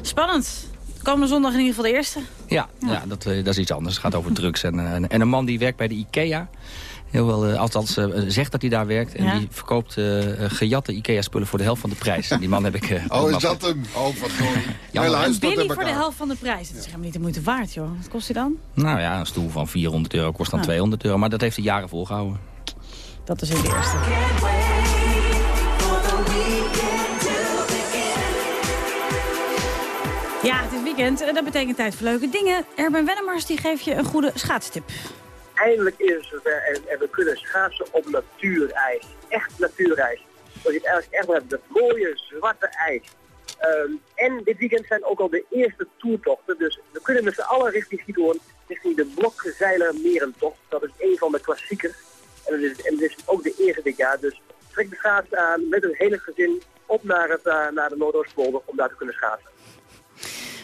Spannend. Komende zondag in ieder geval de eerste. Ja, ja. dat, eh, dat is iets anders. Het gaat over drugs. En, eh, en een man die werkt bij de IKEA. Heel wel, eh, althans eh, zegt dat hij daar werkt. En Ja. die verkoopt eh, gejatte IKEA-spullen voor de helft van de prijs. En die man heb ik... eh, Oh, is dat hem? Oh, wat mooi. Ja, Hele maar- huis En staat in Billy voor de helft van de prijs. Dat is helemaal niet de moeite waard, joh. Wat kost die dan? Nou ja, een stoel van 400 euro kost dan Ah. 200 euro. Maar dat heeft hij jaren volgehouden. Dat is in de eerste. Ja, het is weekend. en Dat betekent tijd voor leuke dingen. Erben Wennemars die geeft je een goede schaatstip. Eindelijk is het zover en, en we kunnen schaatsen op natuurijs. Echt natuurijs. Dat je het eigenlijk echt hebt. Dat mooie zwarte ijs. Ehm, en dit weekend zijn ook al de eerste toertochten. Dus we kunnen met z'n allen richting Giethoorn, richting de Blokgezeiler Merentocht. Dat is een van de klassiekers. En het is, het ook de eerste dit jaar. Dus trek de schaatsen aan met een hele gezin op naar, het, eh, naar de Noordoostpolder om daar te kunnen schaatsen.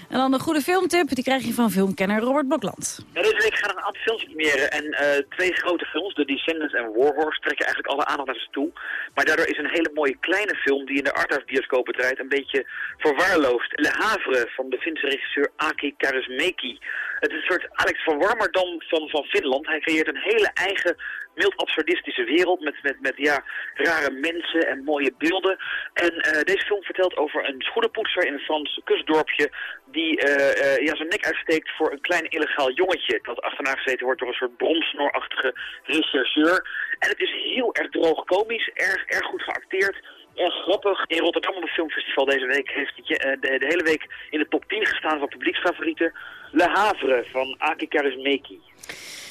En dan een goede filmtip, die krijg je van filmkenner Robert Blokland. Ja, deze week gaan er een aantal films premiëren en eh, twee grote films, The Descendants en Warhorse, trekken eigenlijk alle aandacht naar ze toe. Maar daardoor is een hele mooie kleine film die in de Arthouse bioscopen draait een beetje verwaarloosd. Le Havre van de Finse regisseur Aki Kaurismäki. Het is een soort Alex van Warmerdam van, van Finland. Hij creëert een hele eigen mild absurdistische wereld met, met, met ja, rare mensen en mooie beelden. En eh, deze film vertelt over een schoenenpoetser in een Frans kustdorpje die eh, eh, ja, zijn nek uitsteekt voor een klein illegaal jongetje dat achterna gezeten wordt door een soort bronsnorachtige rechercheur. En het is heel erg droog komisch, erg, erg goed geacteerd. Erg grappig. In Rotterdam op het filmfestival deze week heeft het de, de hele week in de top 10 gestaan van publieksfavorieten. Le Havre van Aki Kaurismäki.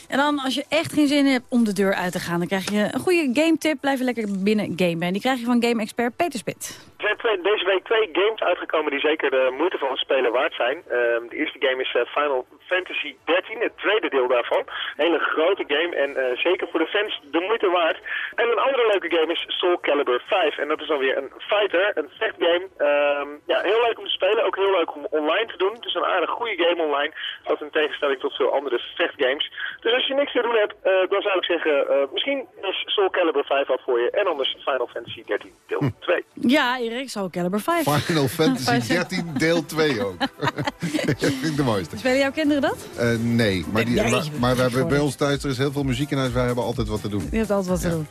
En dan, als je echt geen zin hebt om de deur uit te gaan... dan krijg je een goede game tip. Blijf lekker binnen gamen. En die krijg je van game-expert Peter Spit. Er zijn twee- deze week twee games uitgekomen die zeker de moeite van het spelen waard zijn. Ehm, de eerste game is eh, Final Fantasy 13, het tweede deel daarvan. Een hele grote game en eh, zeker voor de fans de moeite waard. En een andere leuke game is Soul Calibur 5. En dat is dan weer een fighter, een vechtgame. Ehm, ja, heel leuk om te spelen, ook heel leuk om online te doen. Het is een aardig goede game online, ook in tegenstelling tot veel andere vechtgames. Dus als je niks te doen hebt, eh, dan zou ik zeggen, eh, misschien is Soul Calibur 5 wat voor je. En anders Final Fantasy 13 deel 2. Ja, Erik, Soul Calibur 5. Final Fantasy 13 deel 2 ook. dat vind ik de mooiste. Spelen jouw kinderen dat? Eh, nee, maar, die, Nee, maar, we hebben bij ons thuis er is heel veel muziek in huis. Wij hebben altijd wat te doen. Je hebt altijd wat te doen.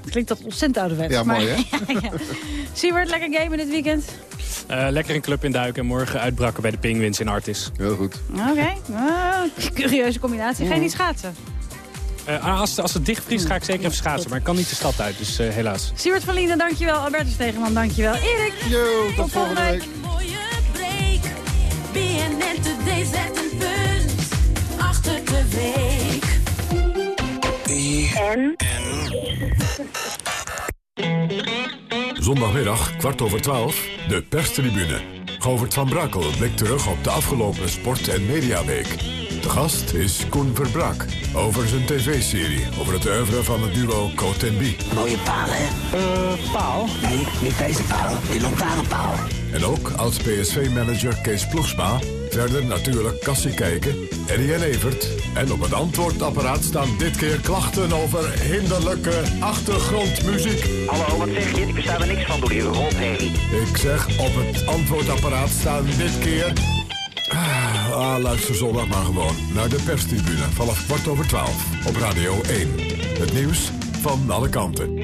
Het klinkt dat ontzettend ouderwets. Ja, mooi, hè? ja. Siewert, lekker gamen dit weekend? Eh, lekker een club induiken en morgen uitbrakken bij de Penguins in Artis. Heel goed. Oké. Ah, curieuze combinatie. Ga je niet schaatsen? Eh, als, als het dichtvriest ga ik zeker even schaatsen, maar ik kan niet de stad uit, dus eh, helaas. Siewert van Linden, dankjewel. Albertus Stegeman, dankjewel. Erik. Yo, tot volgende week. BNN Today zet een punt achter de week. En? Zondagmiddag, kwart over twaalf, de perstribune. Govert van Brakel blikt terug op de afgelopen sport- en mediaweek. De gast is Koen Verbrak over zijn tv-serie... over het oeuvre van het duo Coat en Bie. Mooie paal, hè? Eh, paal? Nee, niet deze paal. Die lantaarnpaal. En ook oud-PSV-manager Kees Ploegsma. Verder natuurlijk Cassie Kijken, Eddie en Evert. En op het antwoordapparaat staan dit keer klachten over hinderlijke achtergrondmuziek. Hallo, wat zeg je? Ik versta er niks van door die rotherrie. Ik zeg, op het antwoordapparaat staan dit keer... Ah, luister zondag maar gewoon naar de perstribune vanaf kwart over twaalf op Radio 1. Het nieuws van alle kanten.